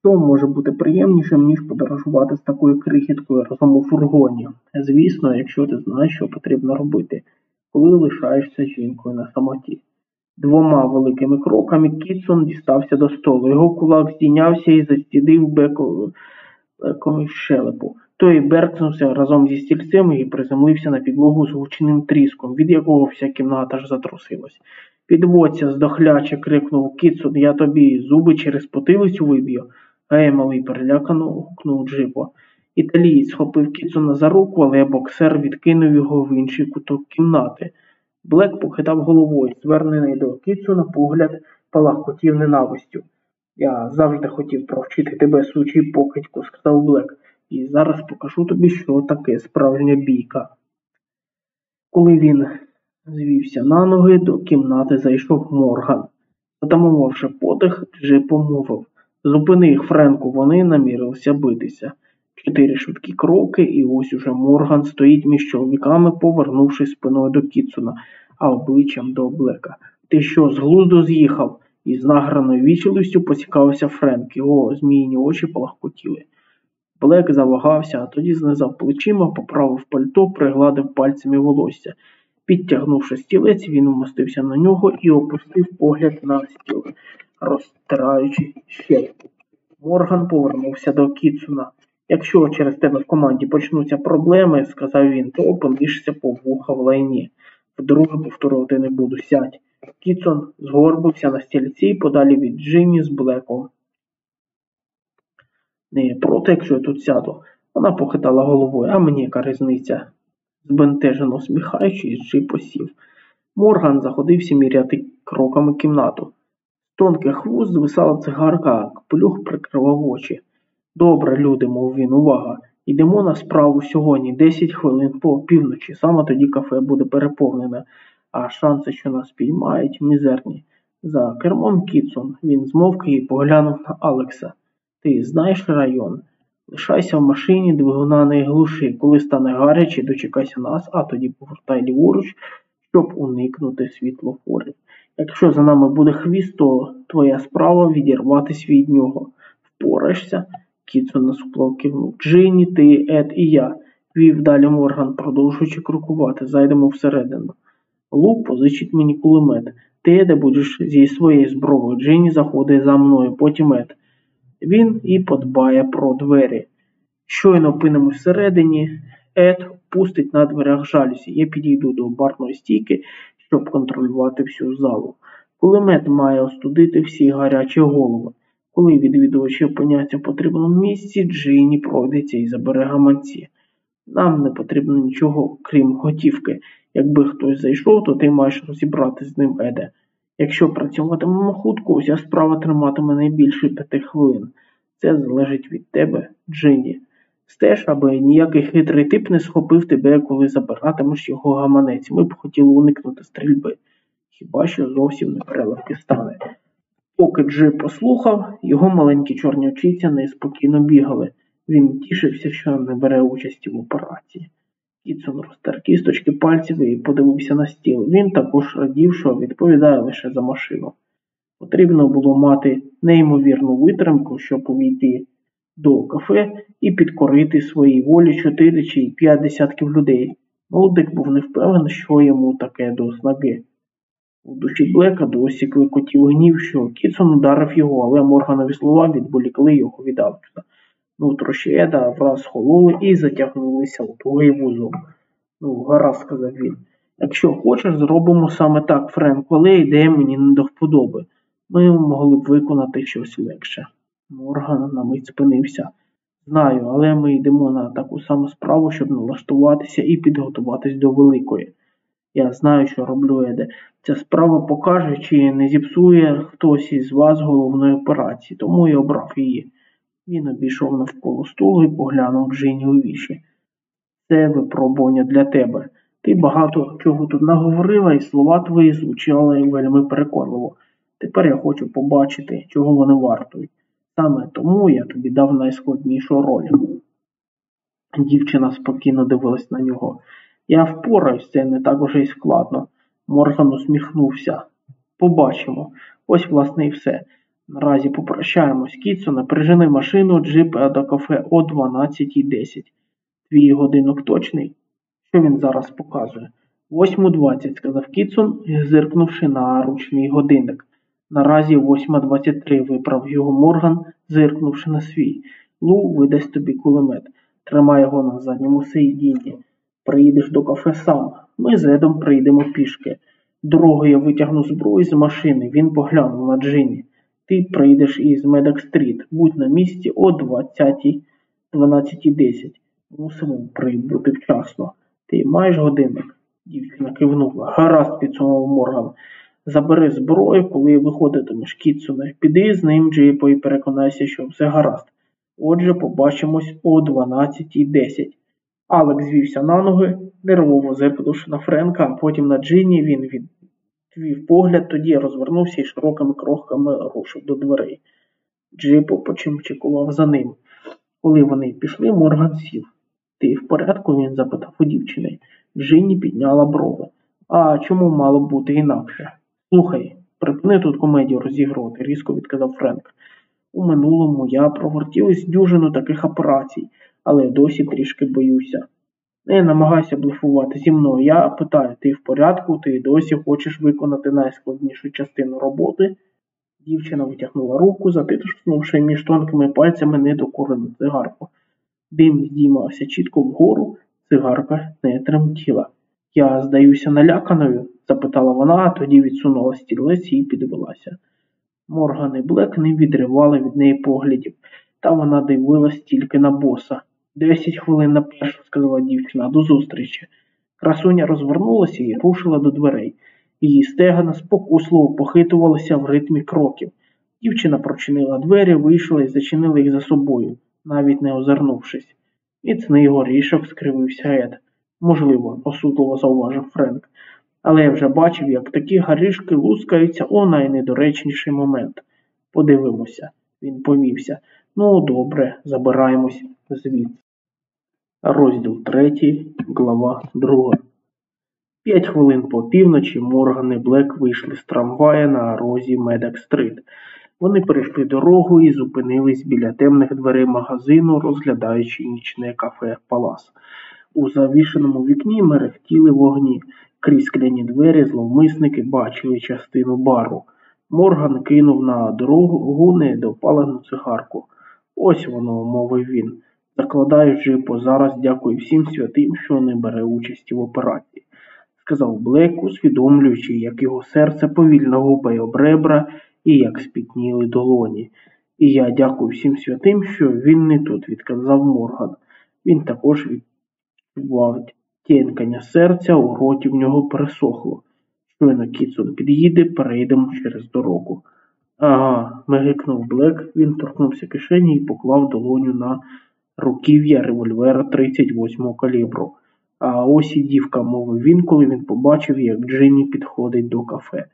Що може бути приємнішим, ніж подорожувати з такою крихіткою разом у фургоні? Звісно, якщо ти знаєш, що потрібно робити, коли лишаєшся жінкою на самоті. Двома великими кроками Кітсон дістався до столу. Його кулак здійнявся і застідив бекову щелепу. Той беркнувся разом зі стільцем і приземлився на підлогу з гучним тріском, від якого вся кімната ж затрусилась. Підводься, здохляче, крикнув Кітсон, я тобі зуби через потилицю виб'ю. Гей, малий, перелякано гукнув Джипо. Італієць схопив Кітсона за руку, але боксер відкинув його в інший куток кімнати. Блек похитав головою, звернений до Кітсона погляд палахкотів ненавистю. Я завжди хотів провчити тебе, сучий покидьку, сказав Блек, і зараз покажу тобі, що таке справжня бійка. Коли він звівся на ноги, до кімнати зайшов Морган. Затамувавши подих, Джип помовив Зупини їх, Френку, вони намірилися битися. Чотири швидкі кроки, і ось уже Морган стоїть між чоловіками, повернувшись спиною до Кіцуна, а обличчям до Блека. Ти що, з глузду з'їхав? Із награною вічливістю поцікавився Френк, його зміїні очі полагкотіли. Блек завагався, а тоді знизав плечима, поправив пальто, пригладив пальцями волосся. Підтягнувши стілець, він вмостився на нього і опустив погляд на стіл розтираючи щелепу. Морган повернувся до Кіцуна. Якщо через тебе в команді почнуться проблеми, сказав він, то опинишся по вуха в лайні. Вдруге повторювати не буду. Сядь. Кіцун згорбився на стільці подалі від Джині з Блеком. Не проти, якщо я тут сяду. Вона похитала головою, а мені яка різниця? Збентежено сміхаючись, Джи посів. Морган заходився міряти кроками кімнату тонких вуст звисала цигарка, а капелюх прикривав очі. Добре, люди, мов він, увага. Йдемо на справу сьогодні, десять хвилин по півночі. Саме тоді кафе буде переповнене, а шанси, що нас піймають, мізерні. За кермом Кітсон він змовк і поглянув на Алекса. Ти знаєш район? Лишайся в машині, двигуна не глуши. Коли стане гаряче, дочекайся нас, а тоді повертай ліворуч, щоб уникнути світлофорів. Якщо за нами буде хвіст, то твоя справа відірватися від нього. Впораєшся? Кітсон насупло кивнув. Джині, ти, Ед і я. Вів далі Морган, продовжуючи крокувати, зайдемо всередину. Лук позичить мені кулемет. Ти, де будеш зі своєю зброєю. Джині заходить за мною, потім Ед. Він і подбає про двері. Щойно опинимо всередині, Ед пустить на дверях жалюзі. Я підійду до барної стійки щоб контролювати всю залу. Кулемет має остудити всі гарячі голови. Коли відвідувачі опиняться в потрібному місці, Джині пройдеться і забере гаманці. Нам не потрібно нічого, крім готівки. Якби хтось зайшов, то ти маєш розібратися з ним, Еде. Якщо працюватимемо хутко, вся справа триматиме найбільше п'яти хвилин. Це залежить від тебе, Джині. Стеж, аби ніякий хитрий тип не схопив тебе, коли забиратимеш його гаманець. Ми б хотіли уникнути стрільби. Хіба що зовсім не переливки стане. Поки Джип послухав, його маленькі чорні очіця неспокійно бігали. Він тішився, що не бере участі в операції. Кітсон розтер кісточки пальців і подивився на стіл. Він також радів, що відповідає лише за машину. Потрібно було мати неймовірну витримку, щоб увійти до кафе і підкорити своїй волі чотири чи п'ять десятків людей. Молодик був не впевнений, що йому таке до снаги. У душі Блека досі клекотів гнів, що Кітсон ударив його, але Морганові слова відволікли його від Алекса. Нутро Еда враз хололи і затягнулися у тугий вузол. Ну, гаразд, сказав він. Якщо хочеш, зробимо саме так, Френк, але ідея мені не до вподоби. Ми могли б виконати щось легше. Морган на мить спинився. Знаю, але ми йдемо на таку саму справу, щоб налаштуватися і підготуватись до великої. Я знаю, що роблю Еде. Ця справа покаже, чи не зіпсує хтось із вас головної операції, тому і обрав її. Він обійшов навколо столу і поглянув Джині у віші. Це випробування для тебе. Ти багато чого тут наговорила, і слова твої звучали вельми переконливо. Тепер я хочу побачити, чого вони вартують. Саме тому я тобі дав найскладнішу роль. Дівчина спокійно дивилась на нього. Я впораюсь, це не так уже й складно. Морган усміхнувся. Побачимо. Ось, власне, і все. Наразі попрощаємось, Кітсоне, прижени машину джип до кафе о 12.10. Твій годинок точний? Що він зараз показує? 8.20, сказав Кітсон, зиркнувши на ручний годинник. Наразі 8.23 виправ його Морган, зиркнувши на свій. Лу видасть тобі кулемет. Тримай його на задньому сидінні. Приїдеш до кафе сам. Ми з Едом прийдемо пішки. Дорогою я витягну зброю з машини. Він поглянув на Джинні. Ти прийдеш із Медок-стріт. Будь на місці о 20.00 12.10. Мусимо прибути вчасно. Ти маєш годинник? Дівчина кивнула. Гаразд, підсумував Морган. Забери зброю, коли виходитимеш, Кітсоне. Піди з ним, Джипо, і переконайся, що все гаразд. Отже, побачимось о 12.10. Алекс звівся на ноги, нервово зиркнувши на Френка, а потім на Джинні він відвів погляд, тоді розвернувся і широкими кроками рушив до дверей. Джипо почимчикував за ним. Коли вони пішли, Морган сів. Ти в порядку? він запитав у дівчини. Джинні підняла брови. А чому мало бути інакше? Слухай, припини тут комедію розігрувати, різко відказав Френк. У минулому я провертілась дюжину таких операцій, але досі трішки боюся. Не намагайся блефувати зі мною. Я питаю, ти в порядку, ти досі хочеш виконати найскладнішу частину роботи? Дівчина витягнула руку, затиснувши між тонкими пальцями недокурену цигарку. Дим здіймався чітко вгору, цигарка не тремтіла. Я здаюся наляканою? запитала вона, а тоді відсунула стілець і підвелася. Морган і Блек не відривали від неї поглядів, та вона дивилась тільки на боса. Десять хвилин на першу, сказала дівчина, до зустрічі. Красуня розвернулася і рушила до дверей. Її стегана спокусливо похитувалися в ритмі кроків. Дівчина прочинила двері, вийшла і зачинила їх за собою, навіть не озирнувшись. Міцний горішок скривився Ед. Можливо, осудливо зауважив Френк. Але я вже бачив, як такі горішки лускаються у найнедоречніший момент. Подивимося, він повівся. Ну, добре, забираємось звідси. Розділ 3, глава 2. П'ять хвилин по півночі Морган і Блек вийшли з трамвая на розі Медек-стрит. Вони перейшли дорогу і зупинились біля темних дверей магазину, розглядаючи нічне кафе Палас. У завішеному вікні мерехтіли вогні. Крізь скляні двері зловмисники бачили частину бару. Морган кинув на дорогу недопалену цигарку. Ось воно, мовив він. Закладаю джипо, зараз дякую всім святим, що не бере участі в операції, сказав Блек, усвідомлюючи, як його серце повільно гупає об ребра і як спітніли долоні. І я дякую всім святим, що він не тут, відказав Морган. Він також відчував тєнкання серця, у роті в нього пересохло. Щойно Кітсон під'їде, перейдемо через дорогу. Ага, мигикнув Блек, він торкнувся кишені і поклав долоню на руків'я револьвера 38-го калібру. А ось і дівка, мовив він, коли він побачив, як Джинні підходить до кафе.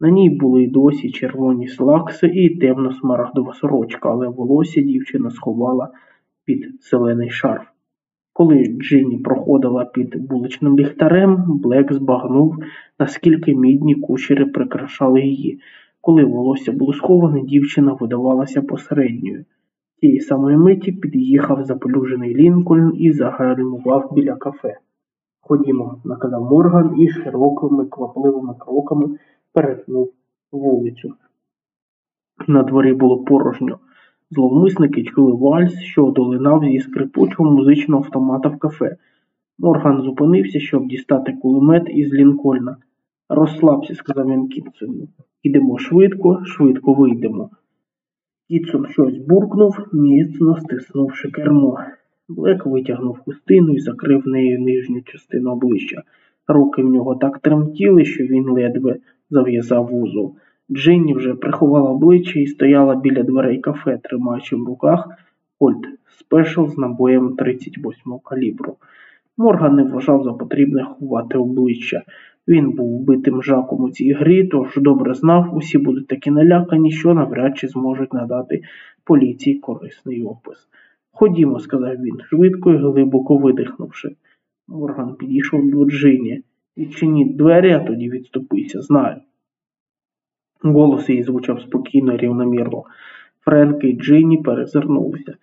На ній були й досі червоні слакси і темно-смарагдова сорочка, але волосся дівчина сховала під зелений шарф. Коли Джинні проходила під вуличним ліхтарем, Блек збагнув, наскільки мідні кучери прикрашали її. Коли волосся було сховане, дівчина видавалася посередньою. Тієї самої миті під'їхав запелюжений Лінкольн і загальмував біля кафе. Ходімо, наказав Морган і широкими квапливими кроками перетнув вулицю. На дворі було порожньо. Зловмисники чули вальс, що долинав зі скрипучого музичного автомата в кафе. Морган зупинився, щоб дістати кулемет із Лінкольна. Розслабся, сказав він Кітсону. Ідемо швидко, швидко вийдемо. Кітсон щось буркнув, міцно стиснувши кермо. Блек витягнув хустину і закрив нею нижню частину обличчя. Руки в нього так тремтіли, що він ледве зав'язав вузол. Джинні вже приховала обличчя і стояла біля дверей кафе, тримаючи в руках Кольт спешл з набоєм 38-го калібру. Морган не вважав за потрібне ховати обличчя. Він був вбитим жаком у цій грі, тож добре знав, усі будуть такі налякані, що навряд чи зможуть надати поліції корисний опис. Ходімо, сказав він, швидко і глибоко видихнувши. Морган підійшов до Джині. Відчиніть двері, а тоді відступися, знаю. Голос її звучав спокійно і рівномірно. Френк і Джинні перезирнулися.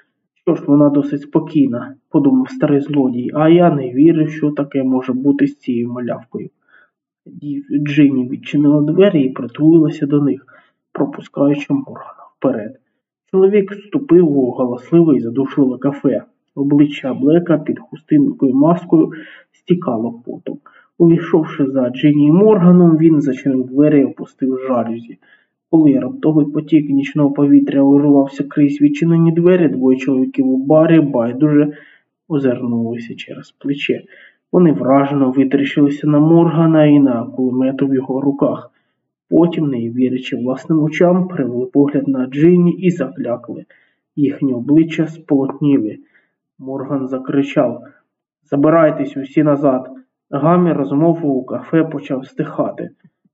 Що ж, вона досить спокійна, подумав старий злодій, а я не вірив, що таке може бути з цією малявкою. Джинні відчинила двері і притулилася до них, пропускаючи Моргана вперед. Чоловік вступив у галасливе і задушливе кафе. Обличчя Блека під хустинкою маскою стікало потом. Увійшовши за Джині Морганом, він зачинив двері і опустив жалюзі. Коли раптовий потік нічного повітря урвався крізь відчинені двері, двоє чоловіків у барі байдуже озирнулися через плече. Вони вражено витріщилися на Моргана і на кулемету в його руках. Потім, не вірячи власним очам, привели погляд на Джинні і заклякли. Їхні обличчя сполотніли. Морган закричав Забирайтесь усі назад. Гамір розмову у кафе почав стихати.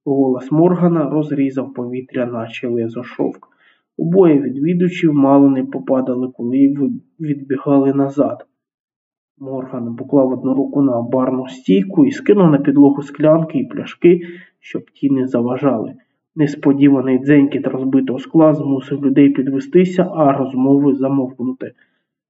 Голос Моргана розрізав повітря, наче лезо шовк. Обоє відвідувачів мало не попадали, коли відбігали назад. Морган поклав одну руку на барну стійку і скинув на підлогу склянки і пляшки, щоб ті не заважали. Несподіваний дзенькіт розбитого скла змусив людей підвестися, а розмови замовкнути.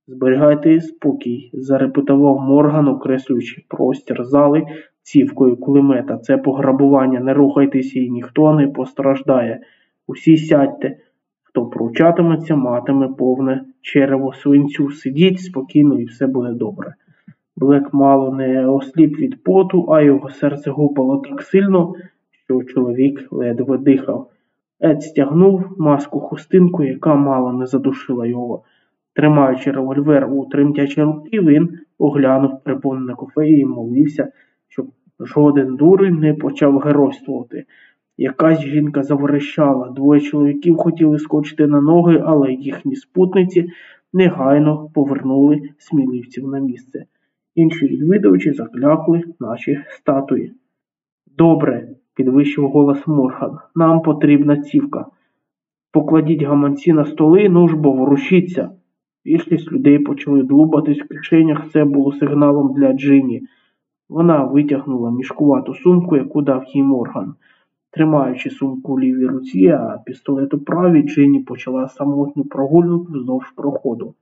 Зберігайте спокій, зарепетував Морган, окреслюючи простір зали цівкою кулемета. Це пограбування, не рухайтеся і ніхто не постраждає. Усі сядьте. Хто пручатиметься, матиме повне черево свинцю. Сидіть спокійно і все буде добре. Блек мало не осліп від поту, а його серце гупало так сильно, що чоловік ледве дихав. Ед стягнув маску хустинку, яка мало не задушила його. Тримаючи револьвер у тремтячі руки, він оглянув приповнене кафе і молився, щоб жоден дурень не почав геройствувати. Якась жінка заверещала, двоє чоловіків хотіли скочити на ноги, але їхні спутниці негайно повернули сміливців на місце. Інші відвідувачі заклякли наші статуї. Добре, підвищив голос Морган, нам потрібна цівка. Покладіть гаманці на столи, ну ж бо ворушіться. Більшість людей почали длубатись в кишенях, це було сигналом для Джині. Вона витягнула мішкувату сумку, яку дав їй Морган. Тримаючи сумку в лівій руці, а пістолет у правій, Джині почала самотню прогулянку вздовж проходу.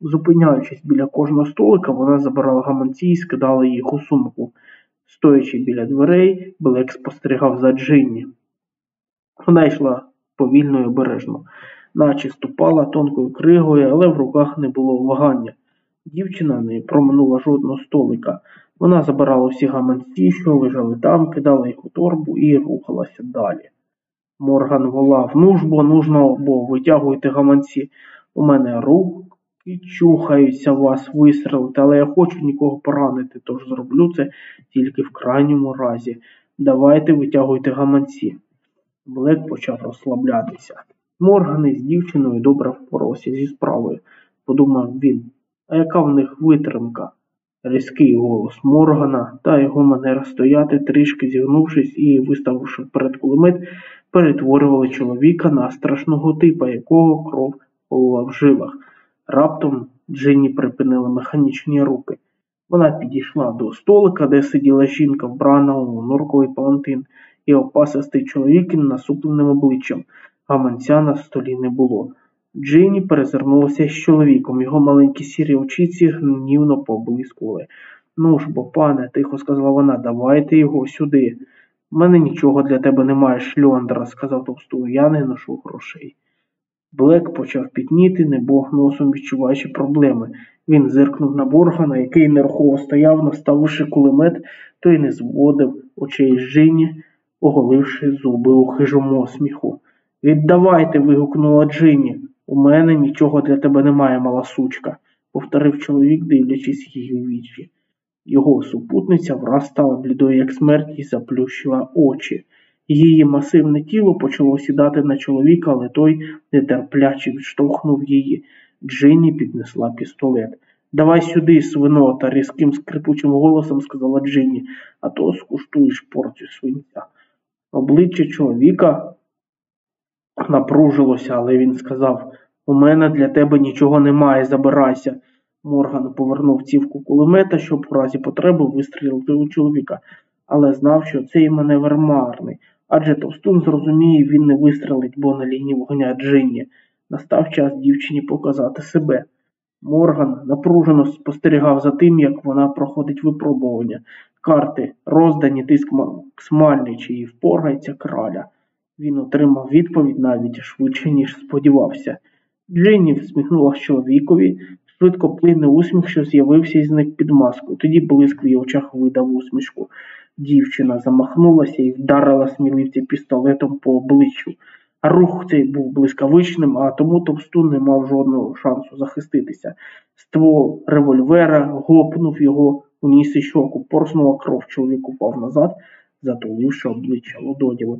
Зупиняючись біля кожного столика, вона забирала гаманці і скидала їх у сумку. Стоячи біля дверей, Блек спостерігав за Джинні. Вона йшла повільно і обережно наче ступала тонкою кригою, але в руках не було вагання. Дівчина не проминула жодного столика. Вона забирала всі гаманці, що лежали там, кидала їх у торбу і рухалася далі. Морган волав нужбо, нужно, бо витягуйте гаманці. У мене руки чухаються вас вистрелити, але я хочу нікого поранити, тож зроблю це тільки в крайньому разі. Давайте витягуйте гаманці. Блек почав розслаблятися. Морган із дівчиною добре впорався зі справою, подумав він. А яка в них витримка? Різкий голос Моргана та його манера стояти, трішки зігнувшись і виставивши вперед кулемет, перетворювали чоловіка на страшного типа, якого кров полила в жилах. Раптом Джинні припинила механічні руки. Вона підійшла до столика, де сиділа жінка, вбрана у норковий палантин, і опасистий чоловік із насупленим обличчям. Гаманця на столі не було. Джинні перезирнулася з чоловіком, його маленькі сірі очіці гнівно поблискували. Ну ж бо, пане, тихо сказала вона, давайте його сюди. У мене нічого для тебе немає, шльондра, сказав товсту, я не ношу грошей. Блек почав пітніти, небог носом відчуваючи проблеми. Він зиркнув на Боргана, який нерухомо стояв, наставивши кулемет, той не зводив очей з Джині, оголивши зуби у хижому сміху. Віддавайте. вигукнула Джині. У мене нічого для тебе немає, мала сучка, повторив чоловік, дивлячись її вічі. Його супутниця враз стала блідою, як смерть, і заплющила очі. Її масивне тіло почало сідати на чоловіка, але той нетерпляче відштовхнув її. Джинні піднесла пістолет. Давай сюди, свинота, різким скрипучим голосом сказала Джинні, а то скуштуєш порцію свинця. Обличчя чоловіка напружилося, але він сказав У мене для тебе нічого немає, забирайся. Морган повернув цівку кулемета, щоб у разі потреби вистрілити у чоловіка, але знав, що цей маневр марний, адже товстун зрозуміє, він не вистрелить, бо на лінії вогня Джинні. Настав час дівчині показати себе. Морган напружено спостерігав за тим, як вона проходить випробування. Карти, роздані тиск Смальний, чи впорається краля. Він отримав відповідь навіть швидше, ніж сподівався. Джинні всміхнулася чоловікові, швидко плине усміх, що з'явився і зник під маску. Тоді блиск в її очах видав усмішку. Дівчина замахнулася і вдарила сміливця пістолетом по обличчю. Рух цей був блискавичним, а тому товстун не мав жодного шансу захиститися. Ствол револьвера гопнув його у ніс і щоку, порснула кров, чоловік упав назад, затуливши обличчя лододіли.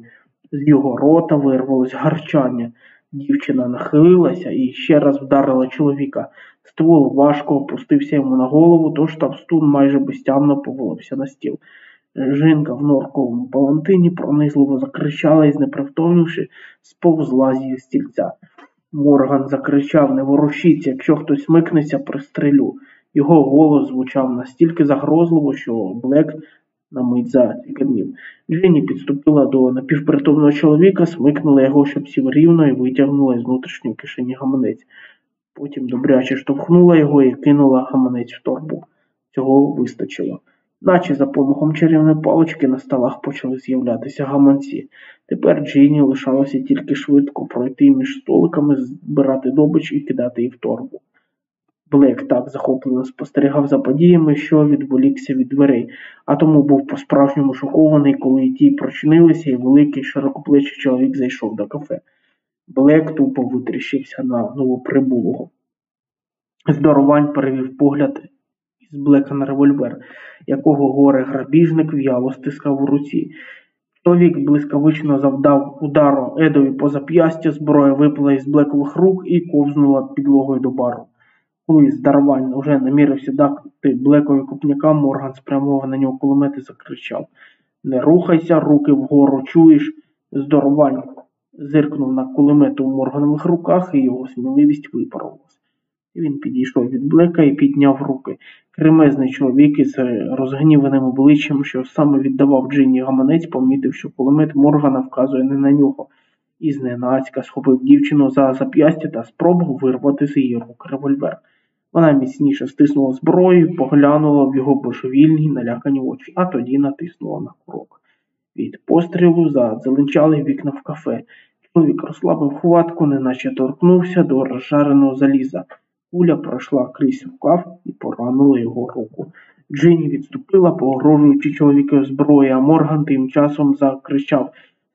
З його рота вирвалось гарчання. Дівчина нахилилася і ще раз вдарила чоловіка. Ствол важко опустився йому на голову, тож Тавстун майже безтямно повалився на стіл. Жінка в норковому палантині пронизливо закричала і, знепритомнивши, сповзла зі стільця. Морган закричав Не ворушіться, якщо хтось смикнеться, пристрелю. Його голос звучав настільки загрозливо, що Блек на мить зацікавів. Дженні підступила до напівпритомного чоловіка, смикнула його, щоб сів рівно, і витягнула з внутрішньої кишені гаманець. Потім добряче штовхнула його і кинула гаманець в торбу. Цього вистачило. Наче за помахом чарівної палички на столах почали з'являтися гаманці. Тепер Джині лишалося тільки швидко пройти між столиками, збирати добич і кидати її в торбу. Блек так захоплено спостерігав за подіями, що відволікся від дверей, а тому був по-справжньому шокований, коли ті прочинилися, і великий широкоплечий чоловік зайшов до кафе. Блек тупо витріщився на новоприбулого. Здоровань перевів погляд із Блека на револьвер, якого горе грабіжник в'яло стискав у руці. Чоловік блискавично завдав удару Едові по зап'ястя, зброя випала із блекових рук і ковзнула підлогою до бару. Коли Здарвань уже намірився дати блекові купняка, Морган спрямував на нього кулемет і закричав Не рухайся, руки вгору чуєш. Здоровань зиркнув на кулемет у Морганових руках, і його сміливість Він підійшов від блека і підняв руки. Кремезний чоловік із розгніваним обличчям, що саме віддавав Джинні гаманець, помітив, що кулемет Моргана вказує не на нього, і зненацька схопив дівчину за зап'ястя та спробував вирвати з її рук револьвер. Вона міцніше стиснула зброю, поглянула в його божевільні налякані очі, а тоді натиснула на курок. Від пострілу задзеленчали вікна в кафе. Чоловік розслабив хватку, неначе торкнувся до розжареного заліза. Куля пройшла крізь рукав і поранила його руку. Джинні відступила, погрожуючи чоловікові зброї, а Морган тим часом закричав,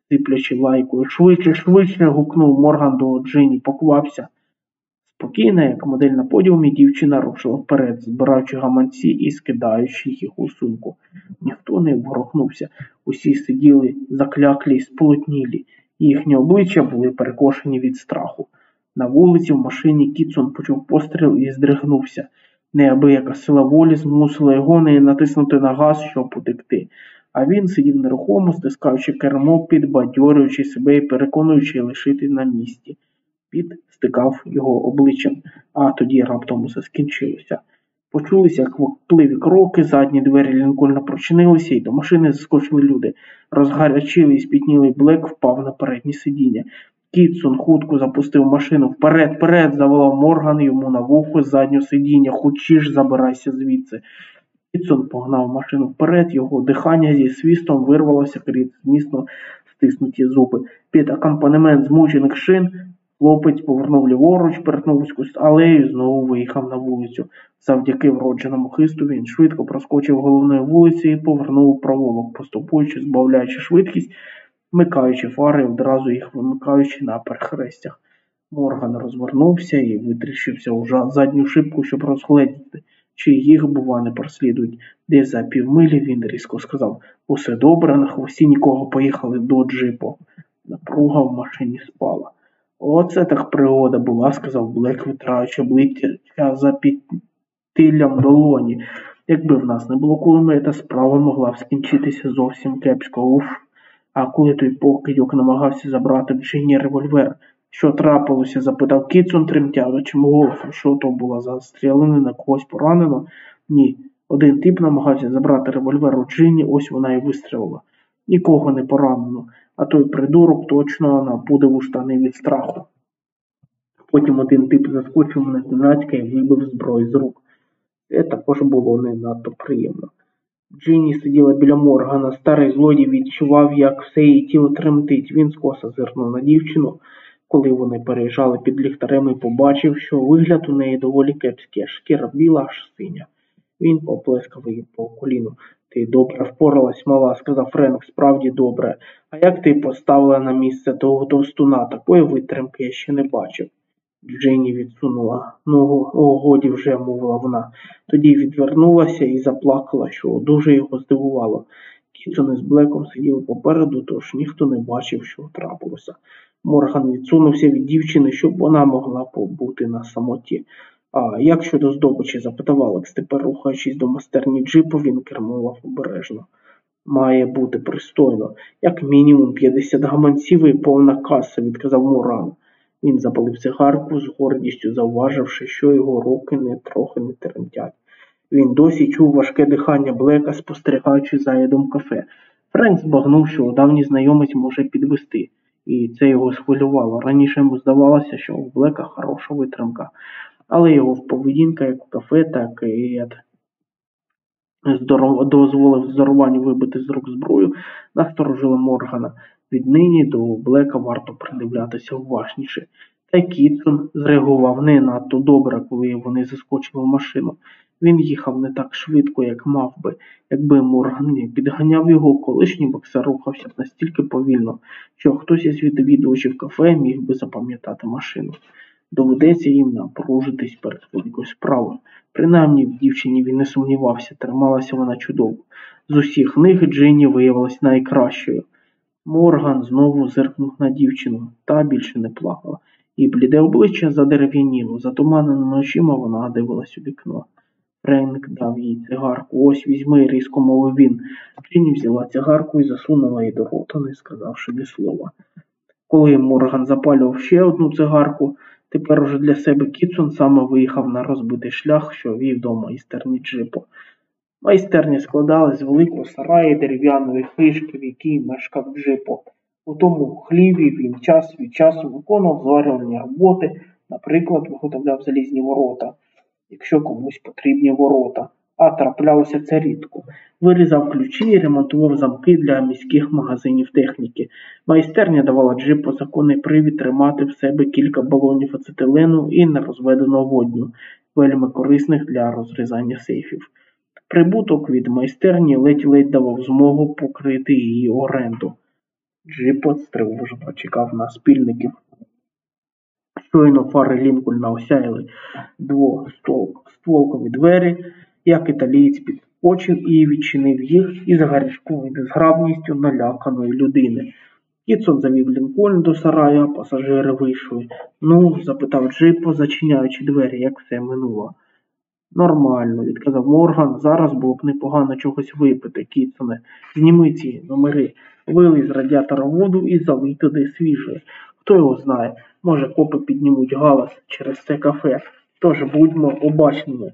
сиплячи лайкою. Швидше, швидше. гукнув Морган до Джинні. Поквапся. Спокійна, як модель на подіумі, дівчина рушила вперед, збираючи гаманці і скидаючи їх у сумку. Ніхто не ворухнувся. Усі сиділи закляклі й сполотнілі, їхні обличчя були перекошені від страху. На вулиці в машині Кітсон почув постріл і здригнувся. Неабияка сила волі змусила його не натиснути на газ, щоб утекти. а він сидів нерухомо, стискаючи кермо, підбадьорюючи себе і переконуючи лишити на місці. Піт стикав його обличчям, а тоді раптом усе скінчилося. Почулися квапливі кроки, задні двері Лінкольна прочинилися, і до машини заскочили люди. Розгарячилий і спітнілий Блек впав на переднє сидіння. Кітсон хутко запустив машину вперед, вперед, заволав Морган йому на вухо з заднього сидіння. Хочеш, забирайся звідси. Кітсон погнав машину вперед, його дихання зі свістом вирвалося крізь змісно стиснуті зуби. Під акомпанемент змучених шин хлопець повернув ліворуч, перетнув вузьку алею знову виїхав на вулицю. Завдяки вродженому хисту він швидко проскочив головною вулицею і повернув у провулок, поступуючи, збавляючи швидкість, вмикаючи фари, одразу їх вимикаючи на перехрестях. Морган розвернувся і витріщився у задню шибку, щоб розгледіти, чи їх, бува, не прослідують. Десь за півмилі він різко сказав Усе добре, на хвості нікого поїхали до джипу. Напруга в машині спала. Оце так пригода була, сказав Блек, витираючи обличчя запітнілі долоні. Якби в нас не було кулемета, справа могла б скінчитися зовсім кепсько. Уф. А коли той покидьок намагався забрати в Джині револьвер, що трапилося? запитав Кітсон тремтячим голосом. Що то було за стрілянина, когось поранено? Ні. Один тип намагався забрати револьвер у Джині, ось вона і вистрілила. Нікого не поранено, а той придурок точно напудив у штани від страху. Потім один тип заскочив мене зненацька і вибив зброю з рук. Це також було не надто приємно. Джинні сиділа біля Моргана. Старий злодій відчував, як все її тіло тремтить. Він скоса зирнув на дівчину, коли вони переїжджали під ліхтарем і побачив, що вигляд у неї доволі кепський, шкіра біла аж синя. Він поплескав її по коліну. Ти добре впоралась, мала, сказав Френк, справді добре. А як ти поставила на місце того товстуна, такої витримки я ще не бачив. Дженні відсунула ногу, о, годі вже, мовила вона. Тоді відвернулася і заплакала, що дуже його здивувало. Кітсон із Блеком сиділи попереду, тож ніхто не бачив, що трапилося. Морган відсунувся від дівчини, щоб вона могла побути на самоті. А як щодо здобичі? запитав Алекс, тепер рухаючись до майстерні джипу, він кермував обережно. Має бути пристойно, як мінімум 50 гаманців і повна каса, відказав Муран. Він запалив цигарку, з гордістю зауваживши, що його руки не трохи не тремтять. Він досі чув важке дихання Блека, спостерігаючи за ядом кафе. Френк збагнув, що давній знайомець може підвести, і це його схвилювало. Раніше йому здавалося, що у Блека хороша витримка, але його поведінка як у кафе, так і дозволив здорованню вибити з рук зброю, насторожила Моргана. Віднині до Блека варто придивлятися уважніше. Та Кітсон зреагував не надто добре, коли вони заскочили в машину. Він їхав не так швидко, як мав би, якби Морган не підганяв його, колишній боксер рухався настільки повільно, що хтось із відвідувачів кафе міг би запам'ятати машину. Доведеться їм напружитись перед великою справою. Принаймні в дівчині він не сумнівався, трималася вона чудово. З усіх них Джинні виявилась найкращою. Морган знову зиркнув на дівчину, та більше не плакала, і бліде обличчя задерев'яніло, затуманеними очима вона дивилась у вікно. Френк дав їй цигарку. Ось візьми, різко мовив він. Джинні взяла цигарку і засунула її до рота, не сказавши ні слова. Коли Морган запалював ще одну цигарку, тепер уже для себе Кітсон саме виїхав на розбитий шлях, що вів до майстерні джипу. Майстерня складалась з великого сараї дерев'яної хижки, в якій мешкав джипо. У тому хліві він час від часу виконував зварювальні роботи, наприклад, виготовляв залізні ворота, якщо комусь потрібні ворота, а траплялося це рідко. Вирізав ключі і ремонтував замки для міських магазинів техніки. Майстерня давала джипу законний привід тримати в себе кілька балонів ацетилену і нерозведеного водню, вельми корисних для розрізання сейфів. Прибуток від майстерні ледь-ледь давав змогу покрити її оренду. Джипот стривожено чекав на спільників. Щойно фари Лінкольна осяяли двостволкові двері, як італієць підскочив і відчинив їх із гарячковою незграбністю наляканої людини. Кітсон завів Лінкольн до сараю, а пасажири вийшли. Ну, запитав Джипо, зачиняючи двері, як все минуло. Нормально, відказав Морган. Зараз було б непогано чогось випити, Кітсоне. Зніми ці номери, вилий з радіатора воду і залий туди свіжої. Хто його знає, може копи піднімуть галас через це кафе. Тож будьмо обачними.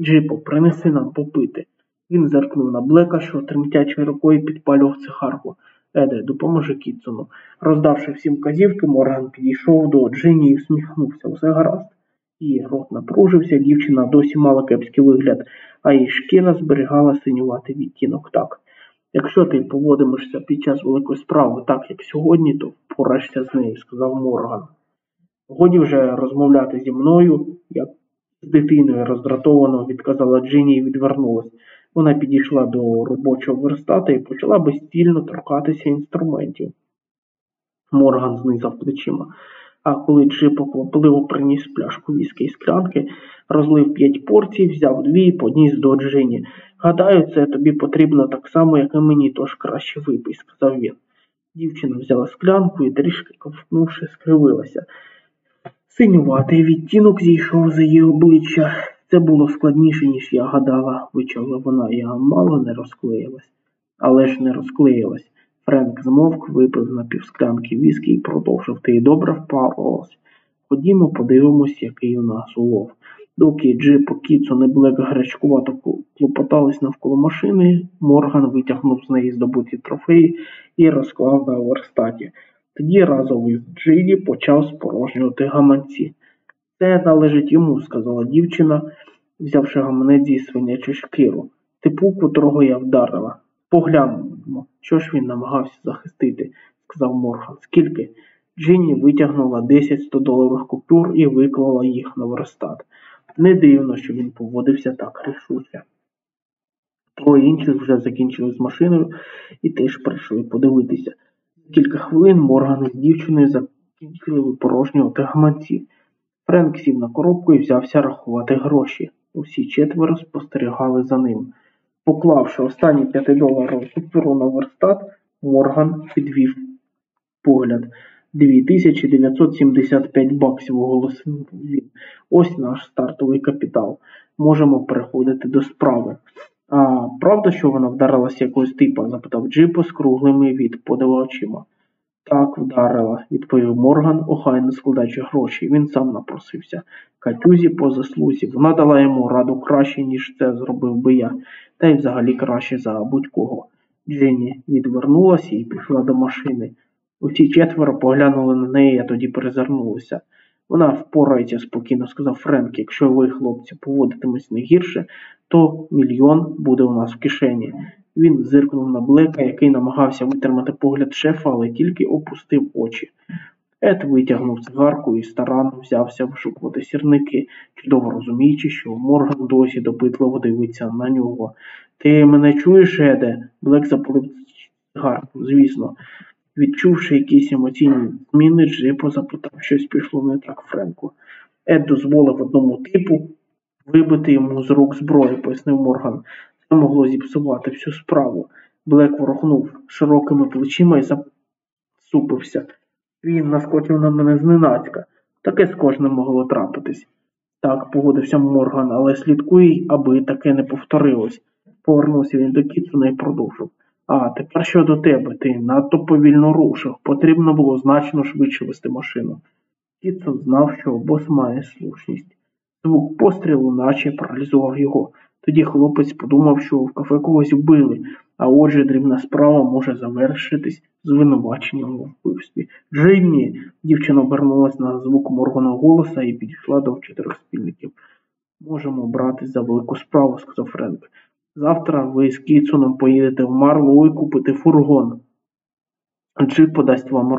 Джипо, принеси нам попити. Він зеркнув на Блека, що тремтячою рукою підпалював цигарку. Еде, допоможи Кітсону. Роздавши всім казівки, Морган підійшов до Джині і всміхнувся. Усе гаразд. Її рот напружився, дівчина досі мала кепський вигляд, а її шкіра зберігала синюватий відтінок так. Якщо ти поводимешся під час великої справи так, як сьогодні, то впораєшся з нею, сказав Морган. Годі вже розмовляти зі мною, як з дитиною роздратовано відказала Джині і відвернулась. Вона підійшла до робочого верстата і почала безстільно торкатися інструментів. Морган знизав плечима. А коли Джипо квапливо приніс пляшку віскі і склянки, розлив п'ять порцій, взяв дві і подніс до Джині. Гадаю, це тобі потрібно так само, як і мені, тож краще випий, сказав він. Дівчина взяла склянку і, трішки ковтнувши, скривилася. Синюватий відтінок зійшов за її обличчя. Це було складніше, ніж я гадала, вичавила вона. Я мало не розклеїлась. Але ж не розклеїлась. Френк змовк, випив на півсклянки віскі і продовжив. Ти добре впарувалась. Ходімо, подивимось, який у нас улов. Доки Джип, Кіцун і Блек гарячкувато клопотались навколо машини, Морган витягнув з неї здобуті трофеї і розклав на верстаті. Тоді разом із Джиді почав спорожнювати гаманці. Це належить йому, сказала дівчина, взявши гаманець зі свинячої шкіру. Типу, котрого я вдарила. Поглянемо, що ж він намагався захистити, сказав Морган. Скільки? Джинні витягнула 10 100 доларових купюр і виклала їх на верстат. Не дивно, що він поводився так рішуче. Троє інших вже закінчили з машиною і теж прийшли подивитися. Кілька хвилин Морган з дівчиною закінчили випорожнювати гаманці. Френк сів на коробку і взявся рахувати гроші. Усі четверо спостерігали за ним. Поклавши останні п'ятидоларову купюру на верстат, Морган підвів погляд. 2975 баксів оголосив він. Ось наш стартовий капітал. Можемо переходити до справи. А правда, що вона вдарилася якогось типа? запитав Джипо з круглими від подива очима. Так, вдарила, відповів Морган, охайно складаючи гроші. Він сам напросився. Катюзі по заслузі. Вона дала йому раду краще, ніж це зробив би я, та й взагалі краще за будь-кого. Дженні відвернулася і пішла до машини. Усі четверо поглянули на неї, а тоді перезирнулися. Вона впорається спокійно, сказав Френк. Якщо ви, хлопці, поводитимесь не гірше, то мільйон буде у нас в кишені. Він зиркнув на Блека, який намагався витримати погляд шефа, але тільки опустив очі. Ед витягнув цигарку і старанно взявся вишукувати сірники, чудово розуміючи, що Морган досі допитливо дивиться на нього. Ти мене чуєш, Еде? Блек запалив цигарку, звісно. Відчувши якісь емоційні зміни, Джипо запитав, щось пішло не так Френку. Ед дозволив одному типу вибити йому з рук зброю, пояснив Морган. Могло зіпсувати всю справу. Блек ворухнув широкими плечима і засупився. Він наскочив на мене зненацька. Таке з кожним могло трапитись. Так, погодився Морган, але слідкуй, аби таке не повторилось. Повернувся він до Кітсона і продовжив. А, тепер щодо тебе, ти надто повільно рушив. Потрібно було значно швидше вести машину. Кітсон знав, що бос має слушність. Звук пострілу наче паралізував його. Тоді хлопець подумав, що в кафе когось вбили, а отже дрібна справа може завершитись звинуваченням у вбивстві. Джинні! Дівчина обернулась на звук морганого голоса і підійшла до чотирьох спільників. Можемо брати за велику справу, сказав Френк. Завтра ви з Кіцуном поїдете в Марлоу і купите фургон. Джип подасть вам